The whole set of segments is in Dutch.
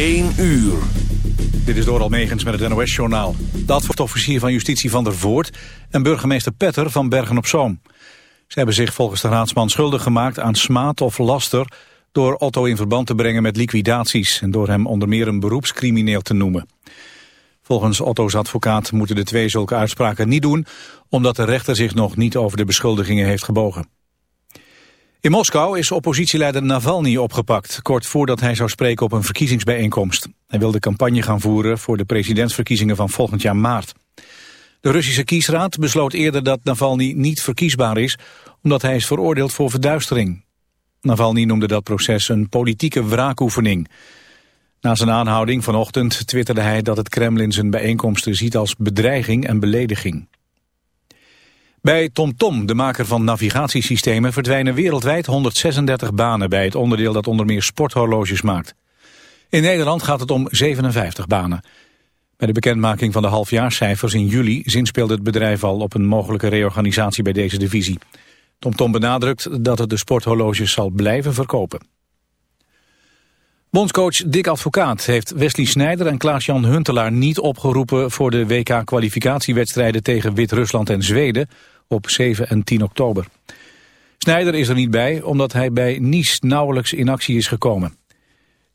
1 uur. Dit is door Almegens met het NOS-journaal. De advocaat-officier van Justitie van der Voort en burgemeester Petter van Bergen-op-Zoom. Ze hebben zich volgens de raadsman schuldig gemaakt aan smaad of laster... door Otto in verband te brengen met liquidaties... en door hem onder meer een beroepscrimineel te noemen. Volgens Otto's advocaat moeten de twee zulke uitspraken niet doen... omdat de rechter zich nog niet over de beschuldigingen heeft gebogen. In Moskou is oppositieleider Navalny opgepakt... kort voordat hij zou spreken op een verkiezingsbijeenkomst. Hij wilde campagne gaan voeren voor de presidentsverkiezingen van volgend jaar maart. De Russische kiesraad besloot eerder dat Navalny niet verkiesbaar is... omdat hij is veroordeeld voor verduistering. Navalny noemde dat proces een politieke wraakoefening. Na zijn aanhouding vanochtend twitterde hij dat het Kremlin zijn bijeenkomsten ziet als bedreiging en belediging. Bij TomTom, de maker van navigatiesystemen, verdwijnen wereldwijd 136 banen bij het onderdeel dat onder meer sporthorloges maakt. In Nederland gaat het om 57 banen. Bij de bekendmaking van de halfjaarscijfers in juli zinspeelde het bedrijf al op een mogelijke reorganisatie bij deze divisie. TomTom benadrukt dat het de sporthorloges zal blijven verkopen. Bondscoach Dick Advocaat heeft Wesley Snijder en Klaas-Jan Huntelaar niet opgeroepen voor de WK-kwalificatiewedstrijden tegen Wit-Rusland en Zweden op 7 en 10 oktober. Snijder is er niet bij omdat hij bij Nice nauwelijks in actie is gekomen.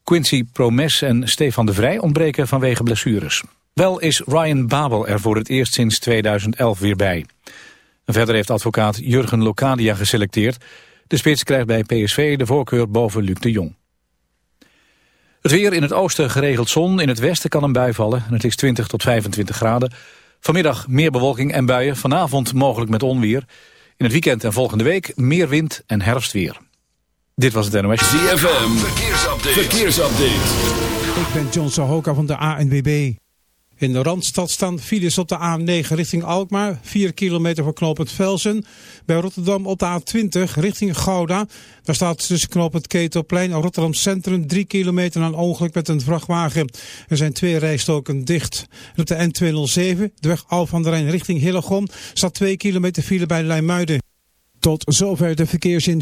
Quincy Promes en Stefan de Vrij ontbreken vanwege blessures. Wel is Ryan Babel er voor het eerst sinds 2011 weer bij. verder heeft advocaat Jurgen Locadia geselecteerd. De spits krijgt bij PSV de voorkeur boven Luc de Jong. Het weer in het oosten geregeld zon, in het westen kan een bui vallen. En het is 20 tot 25 graden. Vanmiddag meer bewolking en buien, vanavond mogelijk met onweer. In het weekend en volgende week meer wind en herfstweer. Dit was het NOS. ZFM, verkeersupdate. verkeersupdate. Ik ben John Sahoka van de ANWB. In de Randstad staan files op de A9 richting Alkmaar, 4 kilometer voor knooppunt Velsen. Bij Rotterdam op de A20 richting Gouda. Daar staat tussen knooppunt Ketelplein en Rotterdam Centrum 3 kilometer aan ongeluk met een vrachtwagen. Er zijn twee rijstoken dicht. op de N207, de weg Al van der Rijn richting Hillegom, staat 2 kilometer file bij Leimuiden. Tot zover de verkeersin.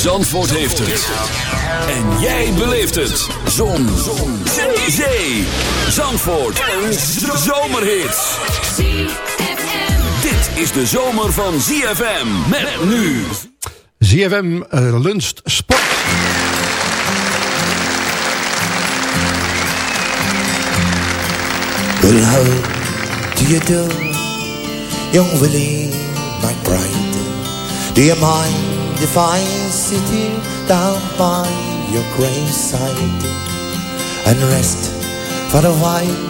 Zandvoort heeft het. En jij beleeft het. Zon. Zon. Zee. Zee. Zandvoort. Een zomerhit. Dit is de zomer van ZFM. Met nu. ZFM uh, Lunch Sport. Well, how do you do, young Willie McBride? Do you mind if I sit here down by your graveside and rest for a while.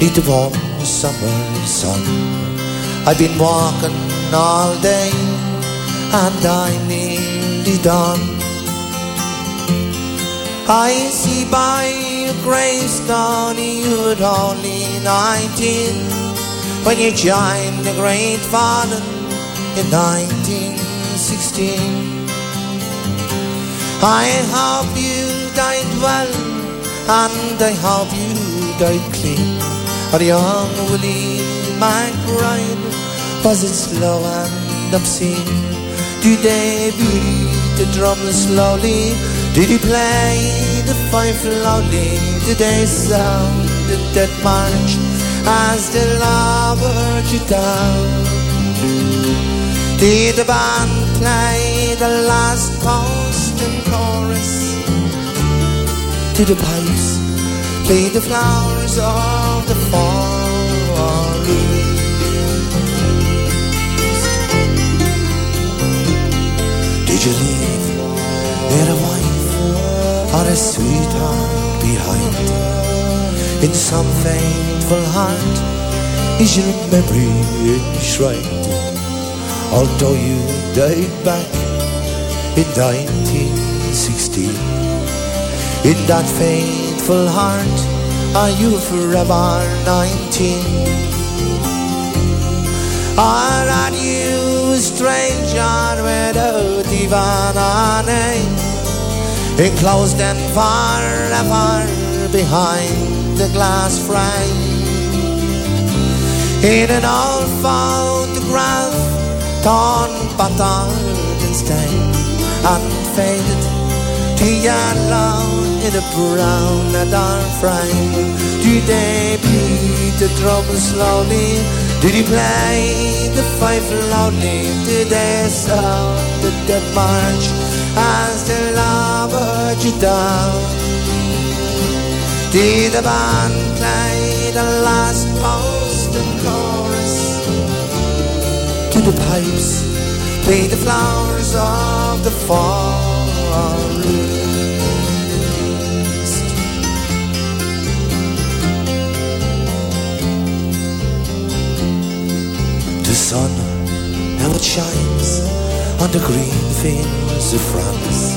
Neath the warm summer sun. I've been walking all day and I'm nearly done. I see by your gravestone you were only nineteen. When you joined the Great Fallen in 1916. I hope you died well and I hope you died clean. Or young Willie McBride was it slow and obscene? Did they beat the drum slowly? Did he play the fife loudly? Did they sound the dead march as they lowered you down? Did the band play the last post and chorus? Did the pipes play the flowers of the forest? Did you leave there a wife or a sweetheart behind? In some faithful heart is your memory enshrined? Although you died back in 1916, in that faithful heart are you forever 19? Or are you a stranger without even a name? Enclosed and forever behind the glass frame In an old photograph Torn, battered and stained And faded to yellow in a brown leather frame they beat the drum slowly? Did he play the fife loudly? Did they sound the dead march as they lowered you down? Did the band play the last post The pipes play the flowers of the forest? The sun, now it shines on the green fields of France.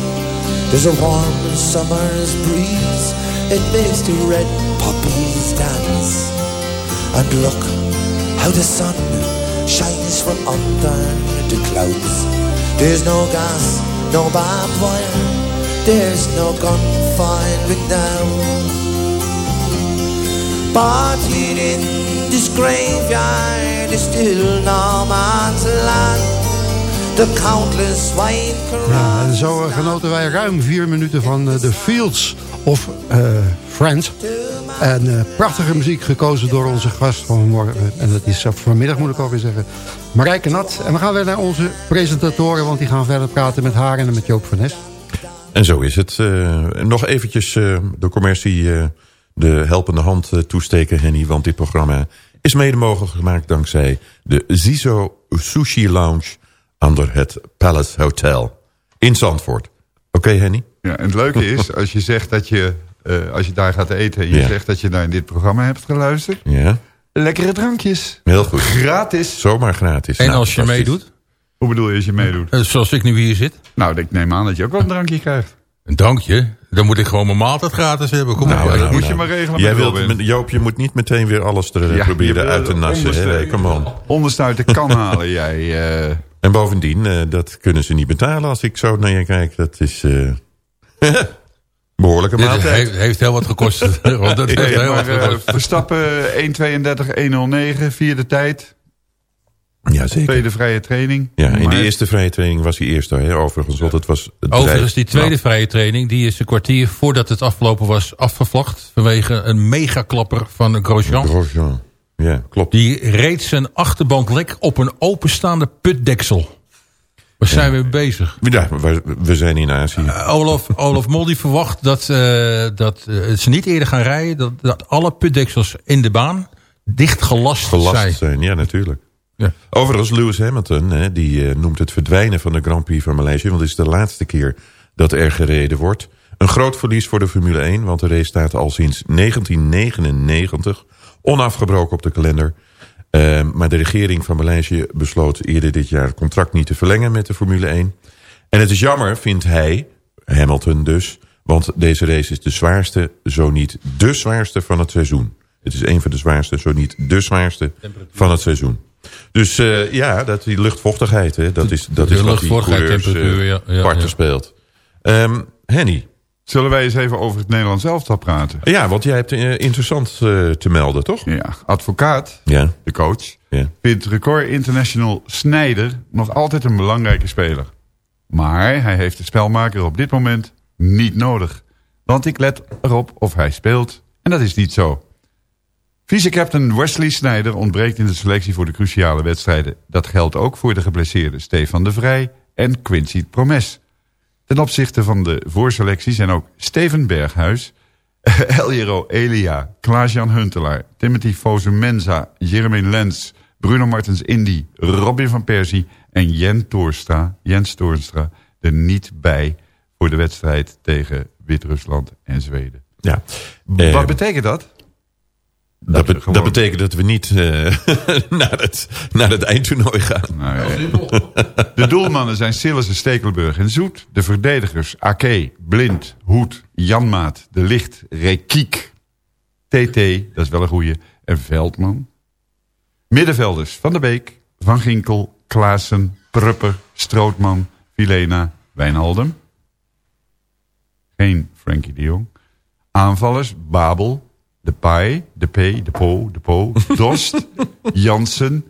There's a warm summer's breeze, it makes the red poppies dance. And look how the sun shines from under the clouds. There's no gas, no barbed wire, there's no gunfiring now. But here in this graveyard is still no man's land. The countless white Ja, en zo genoten wij ruim vier minuten van eh, The Fields of eh, Friends. En eh, prachtige muziek gekozen door onze gast van vanmorgen. En dat is eh, vanmiddag moet ik alweer zeggen. Marijke Nat. En we gaan weer naar onze presentatoren. Want die gaan verder praten met haar en met Joop van Nes. En zo is het. Eh, nog eventjes eh, de commercie eh, de helpende hand toesteken, Henny. Want dit programma is mede mogelijk gemaakt dankzij de Zizo Sushi Lounge onder het Palace Hotel in Zandvoort. Oké, Henny? Ja, en het leuke is, als je zegt dat je, eh, als je daar gaat eten... en je Ja. zegt dat je naar dit programma hebt geluisterd... Ja, lekkere drankjes. heel goed. Gratis. Zomaar gratis. En Nou, als je meedoet, Hoe bedoel je als je meedoet? eh, zoals ik nu hier zit, Nou, ik neem aan dat je ook wel een drankje krijgt. een drankje, dan moet ik gewoon mijn maaltijd gratis hebben. Kom Nou, op. dat Ja, moet je maar regelen Jij wilt, met- Joop, je moet niet meteen weer alles er eh, Ja, proberen uit te nassen. Hè? on. Uit de kan halen jij. eh. En bovendien, eh, dat kunnen ze niet betalen als ik zo naar je kijk. Dat is eh behoorlijke Dit maaltijd. heeft, heeft heel wat gekost. Want dat heeft Nee, heel maar eh, gekost. Verstappen 1.32.109, vierde tijd. Ja, zeker. Tweede vrije training. Ja, in Maar- de eerste vrije training was hij eerst. Hè, overigens, want het was het Overigens, die tweede Nou, vrije training, die is een kwartier voordat het afgelopen was afgevlacht. Vanwege een megaklapper van Grosjean. Grosjean. Ja, klopt. Die reed zijn achterband lek op een openstaande putdeksel. Waar zijn we bezig? Ja, we, zijn in Azië. Uh, Olaf, Olaf Mol die verwacht dat, eh, dat eh, ze niet eerder gaan rijden. Dat, dat alle putdeksels in de baan dicht gelast, gelast zijn. zijn. Ja, natuurlijk. Ja. Overigens, Lewis Hamilton hè, die eh, noemt het verdwijnen van de Grand Prix van Maleisië. Want het is de laatste keer dat er gereden wordt. Een groot verlies voor de Formule 1. Want de race staat al sinds 1999 onafgebroken op de kalender. Ehm, maar de regering van Maleisië besloot eerder dit jaar het contract niet te verlengen met de Formule 1. En het is jammer, vindt hij, Hamilton dus, want deze race is de zwaarste, zo niet de zwaarste van het seizoen. Het is een van de zwaarste, zo niet de zwaarste van het seizoen. Dus eh, ja, dat, die luchtvochtigheid, hè, dat is, dat De is wat die coureurs temperatuur, eh, ja, ja, parten ja. speelt. Ehm, Henny. Zullen wij eens even over het Nederlands elftal praten? Ja, want jij hebt eh, interessant eh, te melden, toch? Ja, advocaat, Ja. de coach, Ja. vindt record international Snijder nog altijd een belangrijke speler. Maar hij heeft de spelmaker op dit moment niet nodig. Want ik let erop of hij speelt. En dat is niet zo. Vice-captain Wesley Sneijder ontbreekt in de selectie voor de cruciale wedstrijden. Dat geldt ook voor de geblesseerde Stefan de Vrij en Quincy Promes. Ten opzichte van de voorselectie zijn ook Steven Berghuis, Eljero Elia, Klaas-Jan Huntelaar, Timothy Fosu-Mensa, Jeremy Lens, Bruno Martens Indy, Robin van Persie en Jen Toornstra, Jens Toornstra er niet bij voor de wedstrijd tegen Wit-Rusland en Zweden. Ja. Wat Eh, betekent dat? Dat, be- dat betekent dat we niet eh, naar, het, naar het eindtoernooi gaan. Nou, ja. De doelmannen zijn Sillissen, Stekelenburg en Zoet. De verdedigers Ake, Blind, Hoed, Janmaat, De Licht, Rekiek, TT, dat is wel een goeie, en Veldman. Middenvelders Van der Beek, Van Ginkel, Klaassen, Prupper, Strootman, Vilena, Wijnaldum. Geen Frenkie de Jong. Aanvallers Babel, De Pai, De P, De Po, De Po, Dost, Jansen.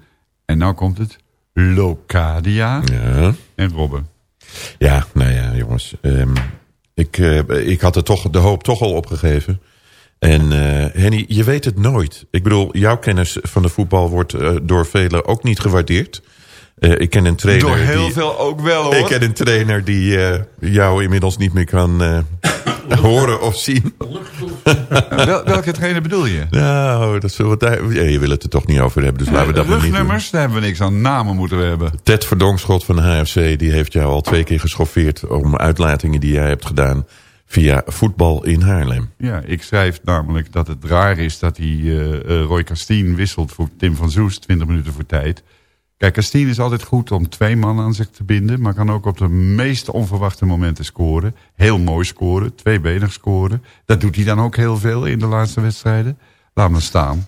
En nou komt het. Locadia Ja. en Robben. Ja, nou ja, jongens. ehm, ik, eh, ik had er toch de hoop toch al opgegeven. En eh, Henny, je weet het nooit. Ik bedoel, jouw kennis van de voetbal wordt eh, door velen ook niet gewaardeerd. Ik ken een trainer Door heel die, veel ook wel hoor. Ik ken een trainer die jou inmiddels niet meer kan horen of zien. Wel, welke trainer bedoel je? Nou, dat zullen we daar... Ja, je wil het er toch niet over hebben, dus laten we dat maar niet doen. Daar hebben we niks aan. Namen moeten we hebben. Ted Verdonkschot van de HFC die heeft jou al twee keer geschoffeerd... om uitlatingen die jij hebt gedaan via voetbal in Haarlem. Ja, ik schrijf namelijk dat het raar is dat hij eh, eh, Roy Castien wisselt voor Tim van Zoest 20 minuten voor tijd. Kijk, Castien is altijd goed om twee man aan zich te binden, maar kan ook op de meest onverwachte momenten scoren. Heel mooi scoren, tweebenig scoren. Dat doet hij dan ook heel veel in de laatste wedstrijden. Laat me staan.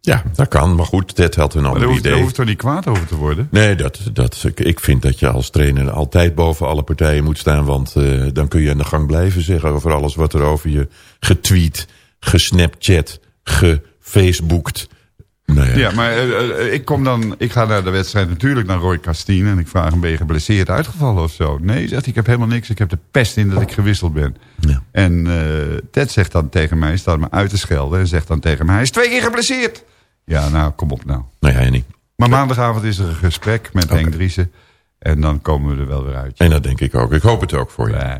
Ja, dat kan. Maar goed, Ted had een ander daar hoeft, daar idee. hoeft toch niet kwaad over te worden? Nee, dat, dat, ik- vind dat je als trainer altijd boven alle partijen moet staan. Want eh, dan kun je aan de gang blijven zeggen over alles wat er over je getweet, gesnapchat, gefacebookt. Nou ja, Ja, maar eh, eh, ik kom dan, ik ga naar de wedstrijd natuurlijk naar Roy Castien en ik vraag hem, ben je geblesseerd uitgevallen of zo? Nee, zegt hij, ik heb helemaal niks, ik heb de pest in dat ik gewisseld ben. Ja. En eh, Ted zegt dan tegen mij, staat me uit te schelden en zegt dan tegen mij, hij is twee keer geblesseerd. Ja, nou, kom op nou. nou ja, Henny. Maar maandagavond is er een gesprek met Henk Driessen en dan komen we er wel weer uit. En dat denk ik ook. Ik hoop het ook voor je.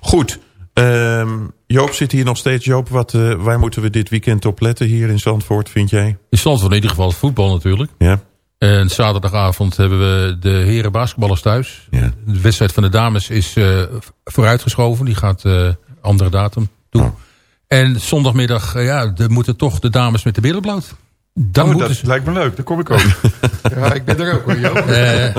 Goed. Ehm, Joop zit hier nog steeds. Joop, wat, eh, waar moeten we dit weekend op letten hier in Zandvoort, vind jij? In Zandvoort in ieder geval het voetbal natuurlijk. Ja? En zaterdagavond hebben we de heren basketballers thuis. Ja. De wedstrijd van de dames is eh, vooruitgeschoven. Die gaat eh, andere datum toe. Oh. En zondagmiddag, ja, de, moeten toch de dames met de billen bloot. Dan Oh, dat ze, lijkt me leuk, daar kom ik ook. Ja, ik ben er ook hoor, Joop. eh, eh,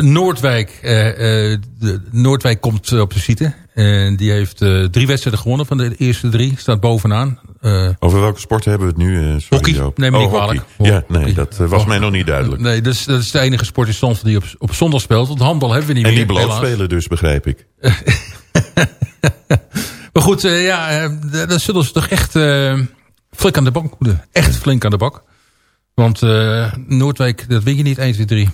Noordwijk, eh, eh, de, Noordwijk komt op de site. En die heeft eh, drie wedstrijden gewonnen van de eerste drie. Staat bovenaan. Eh, Over welke sporten hebben we het nu? eh, sorry, Hockey. Joop. Neem me niet Oh, kwalijk. hockey. Ja, nee, dat was Oh. mij nog niet duidelijk. nee, dat is, dat is de enige sport in Zandvoort die op, op zondag speelt. Want handbal hebben we niet En meer. die helaas. blootspelen dus, begrijp ik. Maar goed, ja, eh, d- dan zullen ze toch echt eh, flink aan de bak moeten. Echt flink aan de bak. Want eh, Noordwijk, dat win je niet 1, 2, 3.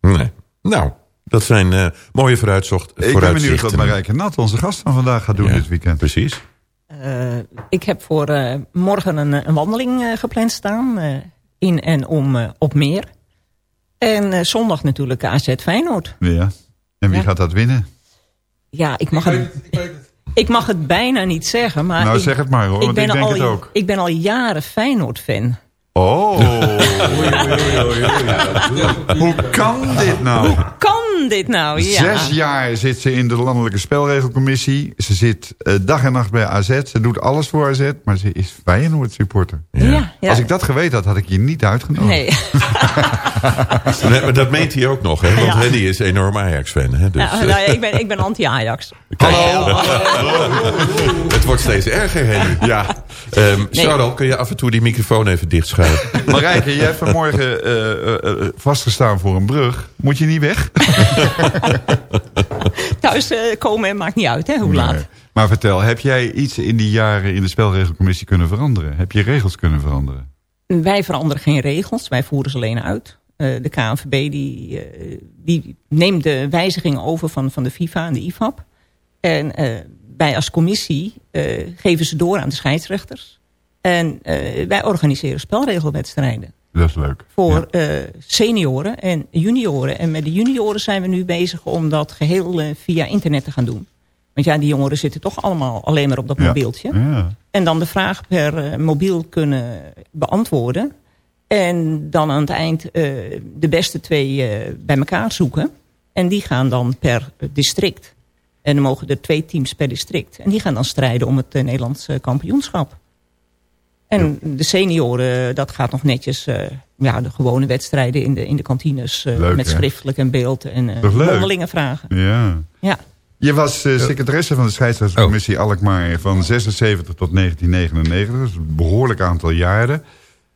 Nee. Nou, dat zijn eh, mooie vooruitzocht, Ik ben vooruitzichten. benieuwd wat Marijke Nat, onze gast van vandaag, gaat doen Ja, dit weekend. Precies. Eh, ik heb voor eh, morgen een, een wandeling gepland staan. eh, in en om op meer. En eh, zondag natuurlijk AZ Feyenoord. Ja. En wie Ja. gaat dat winnen? Ja, ik mag, het, ik mag het bijna niet zeggen. Maar nou, ik, zeg het maar hoor, want ik denk al, het ook. ik ben al jaren Feyenoord-fan. Oh. Hoe kan dit nou? Kan kan dit nou? Ja. Zes jaar zit ze in de landelijke spelregelcommissie. Ze zit eh, dag en nacht bij AZ. Ze doet alles voor AZ, maar ze is Feyenoord supporter. Ja, ja. Als ik dat geweten had, had ik je niet uitgenodigd. Nee. Nee, maar dat meent hij ook nog, hè? Want Ja. Henny is enorm Ajax-fan. Hè? Dus, Ja, nou ja, ik ben, ik ben anti-Ajax. Hallo. Het wordt steeds erger, Henny. Ja. Um, Charles, kun je af en toe die microfoon even dichtschuiven? Marijke, jij hebt vanmorgen eh, eh, eh, vastgestaan voor een brug. Moet je niet weg? Thuis eh, komen maakt niet uit, hè, hoe laat. Maar vertel, heb jij iets in die jaren in de spelregelcommissie kunnen veranderen? Heb je regels kunnen veranderen? Wij veranderen geen regels, wij voeren ze alleen uit. Eh, de KNVB die, eh, die neemt de wijzigingen over van, van de FIFA en de IFAB. En wij als commissie geven ze door aan de scheidsrechters. En wij organiseren spelregelwedstrijden. Dat is leuk. Voor eh, senioren en junioren. En met de junioren zijn we nu bezig om dat geheel eh, via internet te gaan doen. Want ja, die jongeren zitten toch allemaal alleen maar op dat Ja. mobieltje. Ja. En dan de vraag per eh, mobiel kunnen beantwoorden. En dan aan het eind de beste twee bij elkaar zoeken. En die gaan dan per district. En dan mogen er twee teams per district. En die gaan dan strijden om het Nederlandse kampioenschap. En de senioren, dat gaat nog netjes... eh, ja, de gewone wedstrijden in de, in de kantines... eh, Leuk, met hè? schriftelijk en beeld en eh mondelinge vragen. Ja. Ja. Je was eh, secretaresse van de scheidsrechtscommissie Alkmaar van 76 tot 1999. Dat is een behoorlijk aantal jaren.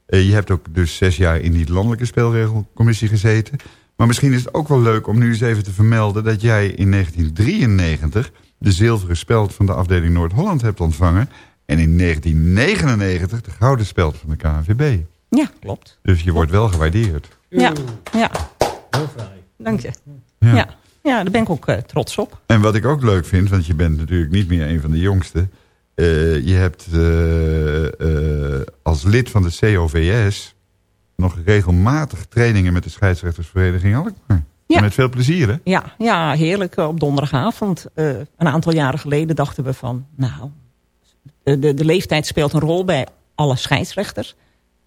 Je hebt ook dus zes jaar in die landelijke spelregelcommissie gezeten. Maar misschien is het ook wel leuk om nu eens even te vermelden... dat jij in 1993 de zilveren speld van de afdeling Noord-Holland hebt ontvangen... en in 1999 de gouden speld van de KNVB. Ja, klopt. Dus je wordt wel gewaardeerd. Ja, ja. Dank je. Ja. Ja. ja. daar ben ik ook eh, trots op. En wat ik ook leuk vind, want je bent natuurlijk niet meer een van de jongsten. eh, je hebt eh, eh, als lid van de COVS nog regelmatig trainingen met de scheidsrechtersvereniging Alkmaar. Ja. Met veel plezier, hè? Ja, ja heerlijk. Op donderdagavond, eh, een aantal jaren geleden, dachten we van... nou, de, de, de leeftijd speelt een rol bij alle scheidsrechters.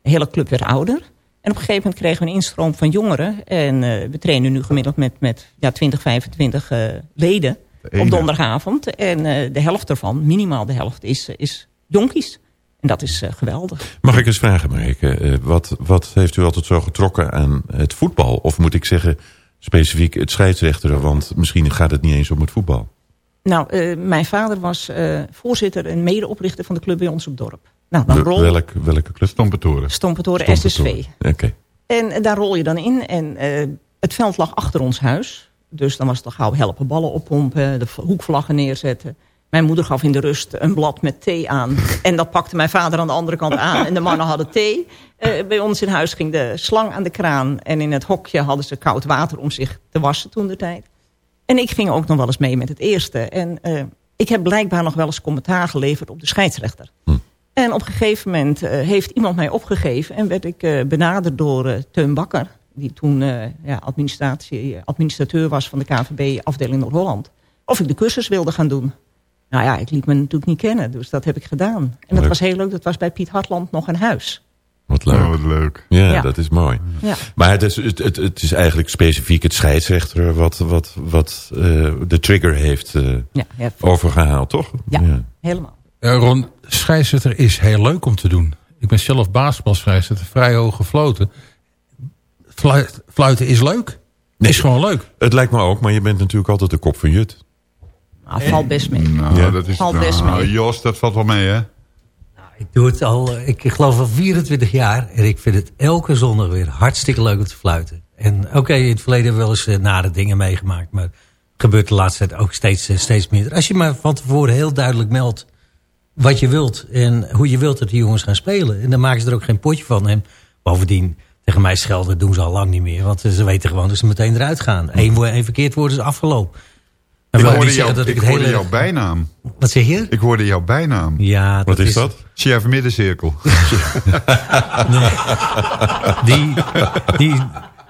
De hele club werd ouder. En op een gegeven moment kregen we een instroom van jongeren. En eh, we trainen nu gemiddeld met, met ja, 20, 25 eh, leden op donderdagavond. En eh, de helft ervan, minimaal de helft, is, eh, is jonkies. En dat is eh, geweldig. Mag ik eens vragen, Marike? eh, wat, wat heeft u altijd zo getrokken aan het voetbal? Of moet ik zeggen specifiek het scheidsrechteren? Want misschien gaat het niet eens om het voetbal. Nou, eh, mijn vader was eh, voorzitter en medeoprichter van de club bij ons op dorp. Nou, dan We- rol welk, welke club? Stompentoren. Stompentoren SSV. Oké. En eh, daar rol je dan in. En het veld lag achter ons huis. Dus dan was het al gauw helpen ballen oppompen, de hoekvlaggen neerzetten. Mijn moeder gaf in de rust een blad met thee aan. En dat pakte mijn vader aan de andere kant aan. En de mannen hadden thee. Bij ons in huis ging de slang aan de kraan. En in het hokje hadden ze koud water om zich te wassen toen de tijd. En ik ging ook nog wel eens mee met het eerste. En eh, ik heb blijkbaar nog wel eens commentaar geleverd op de scheidsrechter. En op een gegeven moment eh, heeft iemand mij opgegeven... en werd ik eh, benaderd door Teun Bakker... die toen ja, administratie, administrateur was van de KVB afdeling Noord-Holland... of ik de cursus wilde gaan doen. Nou ja, ik liet me natuurlijk niet kennen, dus dat heb ik gedaan. En dat was heel leuk, dat was bij Piet Hartland nog een huis. Wat leuk. Oh, wat leuk. Ja, Ja. dat is mooi. Ja. Maar het is, het, het, het is eigenlijk specifiek het scheidsrechter wat, wat, wat eh, de trigger heeft eh, Ja, ja, overgehaald, toch? Ja. helemaal. Eh, Ron, scheidsrechter is heel leuk om te doen. Ik ben zelf basketbalscheidsrechter, vrij hoog gefloten. Fluit- Fluiten is leuk. Is gewoon leuk. Het lijkt me ook, maar je bent natuurlijk altijd de kop van Jut. Nou, valt best mee. Nou, Ja. dat is, Valt best nou, mee. Jos, dat valt wel mee, hè? Ik doe het al, eh, ik geloof al 24 jaar. En ik vind het elke zondag weer hartstikke leuk om te fluiten. En oké, in het verleden hebben we wel eens eh, nare dingen meegemaakt. Maar gebeurt de laatste tijd ook steeds, eh, steeds meer. Als je maar van tevoren heel duidelijk meldt wat je wilt. En hoe je wilt dat die jongens gaan spelen. En dan maken ze er ook geen potje van. En bovendien, tegen mij schelden doen ze al lang niet meer. Want ze weten gewoon dat ze meteen eruit gaan. Eén, verkeerd woord is afgelopen. Ik hoorde, niet jou, zeggen dat ik ik het hoorde heel jouw bijnaam. Wat zeg je? Ik hoorde jouw bijnaam. Ja, Wat is dat? Chef Middencirkel. Die, die,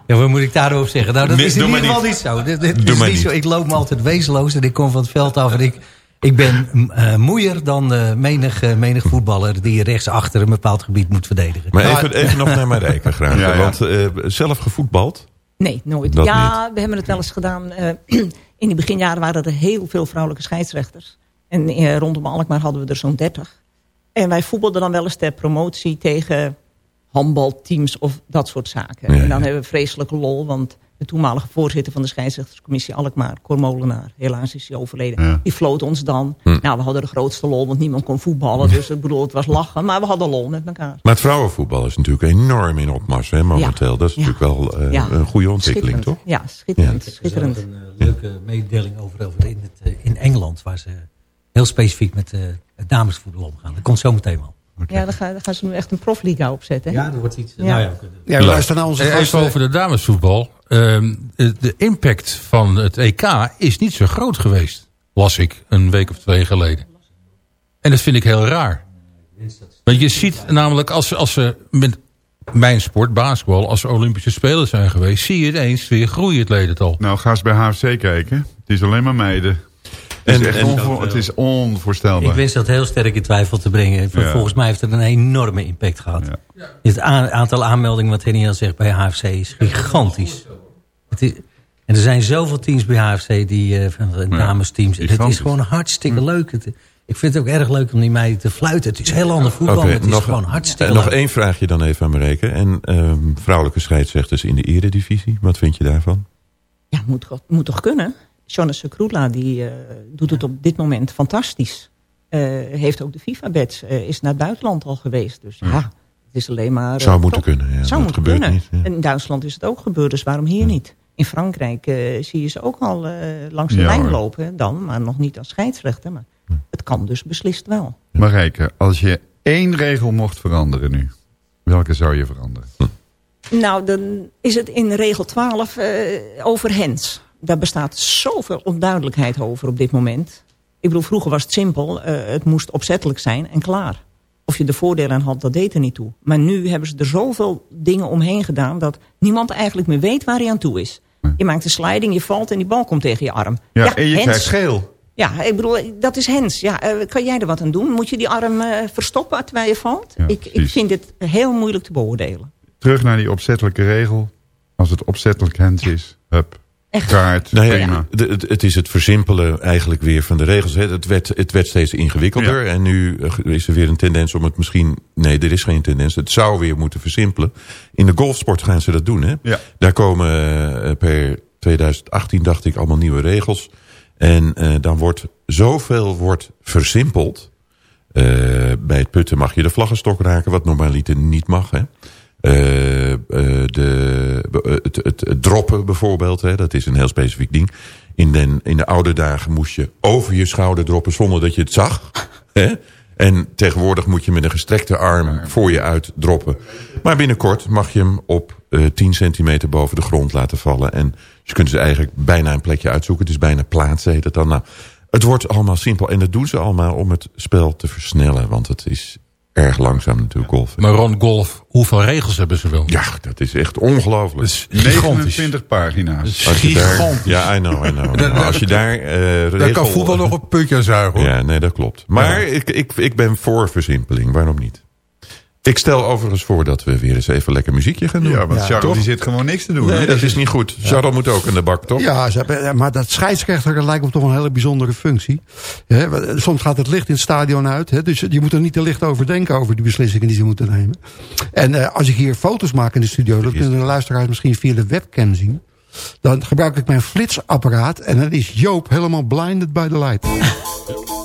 ja, wat moet ik daarover zeggen? Nou, dat is in ieder geval niet. niet zo. Dit, dit Doe is niet niet. zo. Ik loop me altijd wezenloos en ik kom van het veld af en ik, ik ben eh, moeier dan eh, menig, eh, menig voetballer die rechts achter een bepaald gebied moet verdedigen. Maar even, even nog naar Marijke graag. Ja, ja. Want eh, zelf gevoetbald? Nee, nooit. Dat ja, we hebben het wel eens gedaan. In die beginjaren waren er heel veel vrouwelijke scheidsrechters. En eh, rondom Alkmaar hadden we er zo'n 30. En wij voetbalden dan wel eens ter promotie tegen handbalteams of dat soort zaken. Ja, en dan ja. hebben we vreselijke lol, want de toenmalige voorzitter van de scheidsrechterscommissie Alkmaar, Cor Molenaar, helaas is hij overleden, Ja. die floot ons dan. Hm. Nou, we hadden de grootste lol, want niemand kon voetballen. Dus ik bedoel, het was lachen, maar we hadden lol met elkaar. Maar het vrouwenvoetbal is natuurlijk enorm in opmars hè, momenteel. Dat is Ja. natuurlijk wel eh, Ja. een goede ontwikkeling, Schitterend. toch? Ja, schitterend. Er is schitterend. een eh, leuke mededeling over, over in, het, eh, in Engeland. Waar ze heel specifiek met het damesvoetbal omgaan. Dat komt zo meteen wel. Ja, dan gaan, dan gaan ze nu echt een profliga opzetten. hè? Ja, er wordt iets... Ja. Nou ja, Ja, we luisteren naar onze Even over de damesvoetbal. Ehm, de, de impact van het EK is niet zo groot geweest. Las ik een week of twee geleden. En dat vind ik heel raar. Want je ziet namelijk als, ze- als ze met mijn sport, basketbal, als er Olympische Spelen zijn geweest, zie je ineens weer groeien het ledental. Nou, ga eens bij HFC kijken. Het is alleen maar meiden. Het is, En- en- onvoor- het is onvoorstelbaar. Ik wens dat heel sterk in twijfel te brengen. Volgens mij heeft het een enorme impact gehad. Ja. Het aantal aanmeldingen, wat Henny al zegt, bij HFC is gigantisch. Het is, en er zijn zoveel teams bij HFC, die, eh, de damesteams. Het is gewoon hartstikke leuk. Het, ik vind het ook erg leuk om die meiden te fluiten. Het is heel ander voetbal, het is nog, gewoon hartstikke leuk. nog één vraagje dan even aan Mareke. En ehm, vrouwelijke scheidsrechters in de eredivisie. Wat vind je daarvan? Ja, moet, toch- moet toch kunnen? Jonas Sekrula die eh, doet het op dit moment fantastisch. Eh, heeft ook de FIFA-badge, eh, is naar het buitenland al geweest. Dus ja, het is alleen maar... Zou moeten top. kunnen, ja. Zou Dat moeten gebeurt kunnen. niet, ja. In Duitsland is het ook gebeurd, dus waarom hier niet? In Frankrijk eh, zie je ze ook al eh, langs de Ja, lijn lopen dan, maar nog niet als scheidsrechter. Maar het kan dus beslist wel. Marijke, als je één regel mocht veranderen nu, welke zou je veranderen? Nou, dan is het in regel 12 eh, over hens. Daar bestaat zoveel onduidelijkheid over op dit moment. Ik bedoel, vroeger was het simpel. eh, het moest opzettelijk zijn en klaar. Of je er voordelen aan had, dat deed er niet toe. Maar nu hebben ze er zoveel dingen omheen gedaan... dat niemand eigenlijk meer weet waar hij aan toe is. Je maakt een sliding, je valt en die bal komt tegen je arm. Ja, en je hens. krijgt geel. Ja, ik bedoel, dat is hens. Ja, eh, kan jij er wat aan doen? Moet je die arm eh, verstoppen terwijl je valt? Ja, ik, ik vind het heel moeilijk te beoordelen. Terug naar die opzettelijke regel. Als het opzettelijk hens is, hup, Echt. kaart, Nou ja, prima. de- het, het is het versimpelen eigenlijk weer van de regels. hè. Het werd, het werd steeds ingewikkelder. En nu eh, is er weer een tendens om het misschien... Nee, er is geen tendens. Het zou weer moeten versimpelen. In de golfsport gaan ze dat doen. Hè? Ja. Daar komen eh, per 2018, dacht ik, allemaal nieuwe regels. En eh, dan wordt zoveel wordt versimpeld. Eh, bij het putten mag je de vlaggenstok raken, wat normaliter niet mag. Hè? Eh, eh, de, eh, het, het, het droppen bijvoorbeeld, hè, dat is een heel specifiek ding. In, den, in de oude dagen moest je over je schouder droppen zonder dat je het zag. Hè? En tegenwoordig moet je met een gestrekte arm voor je uit droppen. Maar binnenkort mag je hem op eh 10 centimeter boven de grond laten vallen. En je kunt dus eigenlijk bijna een plekje uitzoeken. Het is bijna plaatsen, heet het dan. Nou, het wordt allemaal simpel. En dat doen ze allemaal om het spel te versnellen. Want het is erg langzaam natuurlijk golf. Maar Ron Golf, hoeveel regels hebben ze wel? Ja, dat is echt ongelooflijk. Dat is gigantisch. 29 pagina's. Als je daar, Gigantisch. ja, I know, I know. Dat- als je daar... eh Daar regel- kan voetbal nog op een puntje aan zuigen. hoor. Ja, nee, dat klopt. Maar ik, ik, ik ben voor versimpeling. Waarom niet? Ik stel overigens voor dat we weer eens even lekker muziekje gaan doen. Ja, want Charles toch? die zit gewoon niks te doen. Nee, hè? dat is niet goed. Charles moet ook in de bak, toch? Ja, ze hebben, maar dat scheidsrechter lijkt me toch een hele bijzondere functie. Hè, soms gaat het licht in het stadion uit. Hè, dus je moet er niet te licht over denken over die beslissingen die ze moeten nemen. En eh, als ik hier foto's maak in de studio, dat kunnen de luisteraars misschien via de webcam zien. Dan gebruik ik mijn flitsapparaat en dan is Joop helemaal blinded by the light.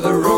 the road.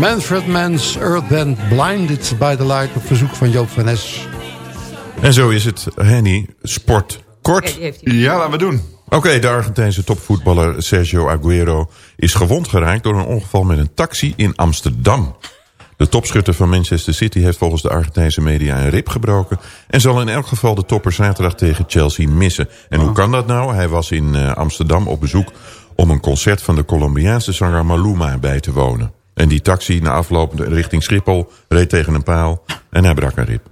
Manfred Mann's Earth Band Blinded by the Light op verzoek van Joop van Nes. En zo is het, Henny, sport kort. Ja, laten we doen. Oké, de Argentijnse topvoetballer Sergio Aguero is gewond geraakt door een ongeval met een taxi in Amsterdam. De topschutter van Manchester City heeft volgens de Argentijnse media een rib gebroken... en zal in elk geval de topper zaterdag tegen Chelsea missen. En hoe kan dat nou? Hij was in eh, Amsterdam op bezoek om een concert van de Colombiaanse zanger Maluma bij te wonen. En die taxi na afloop richting Schiphol reed tegen een paal en hij brak een rib.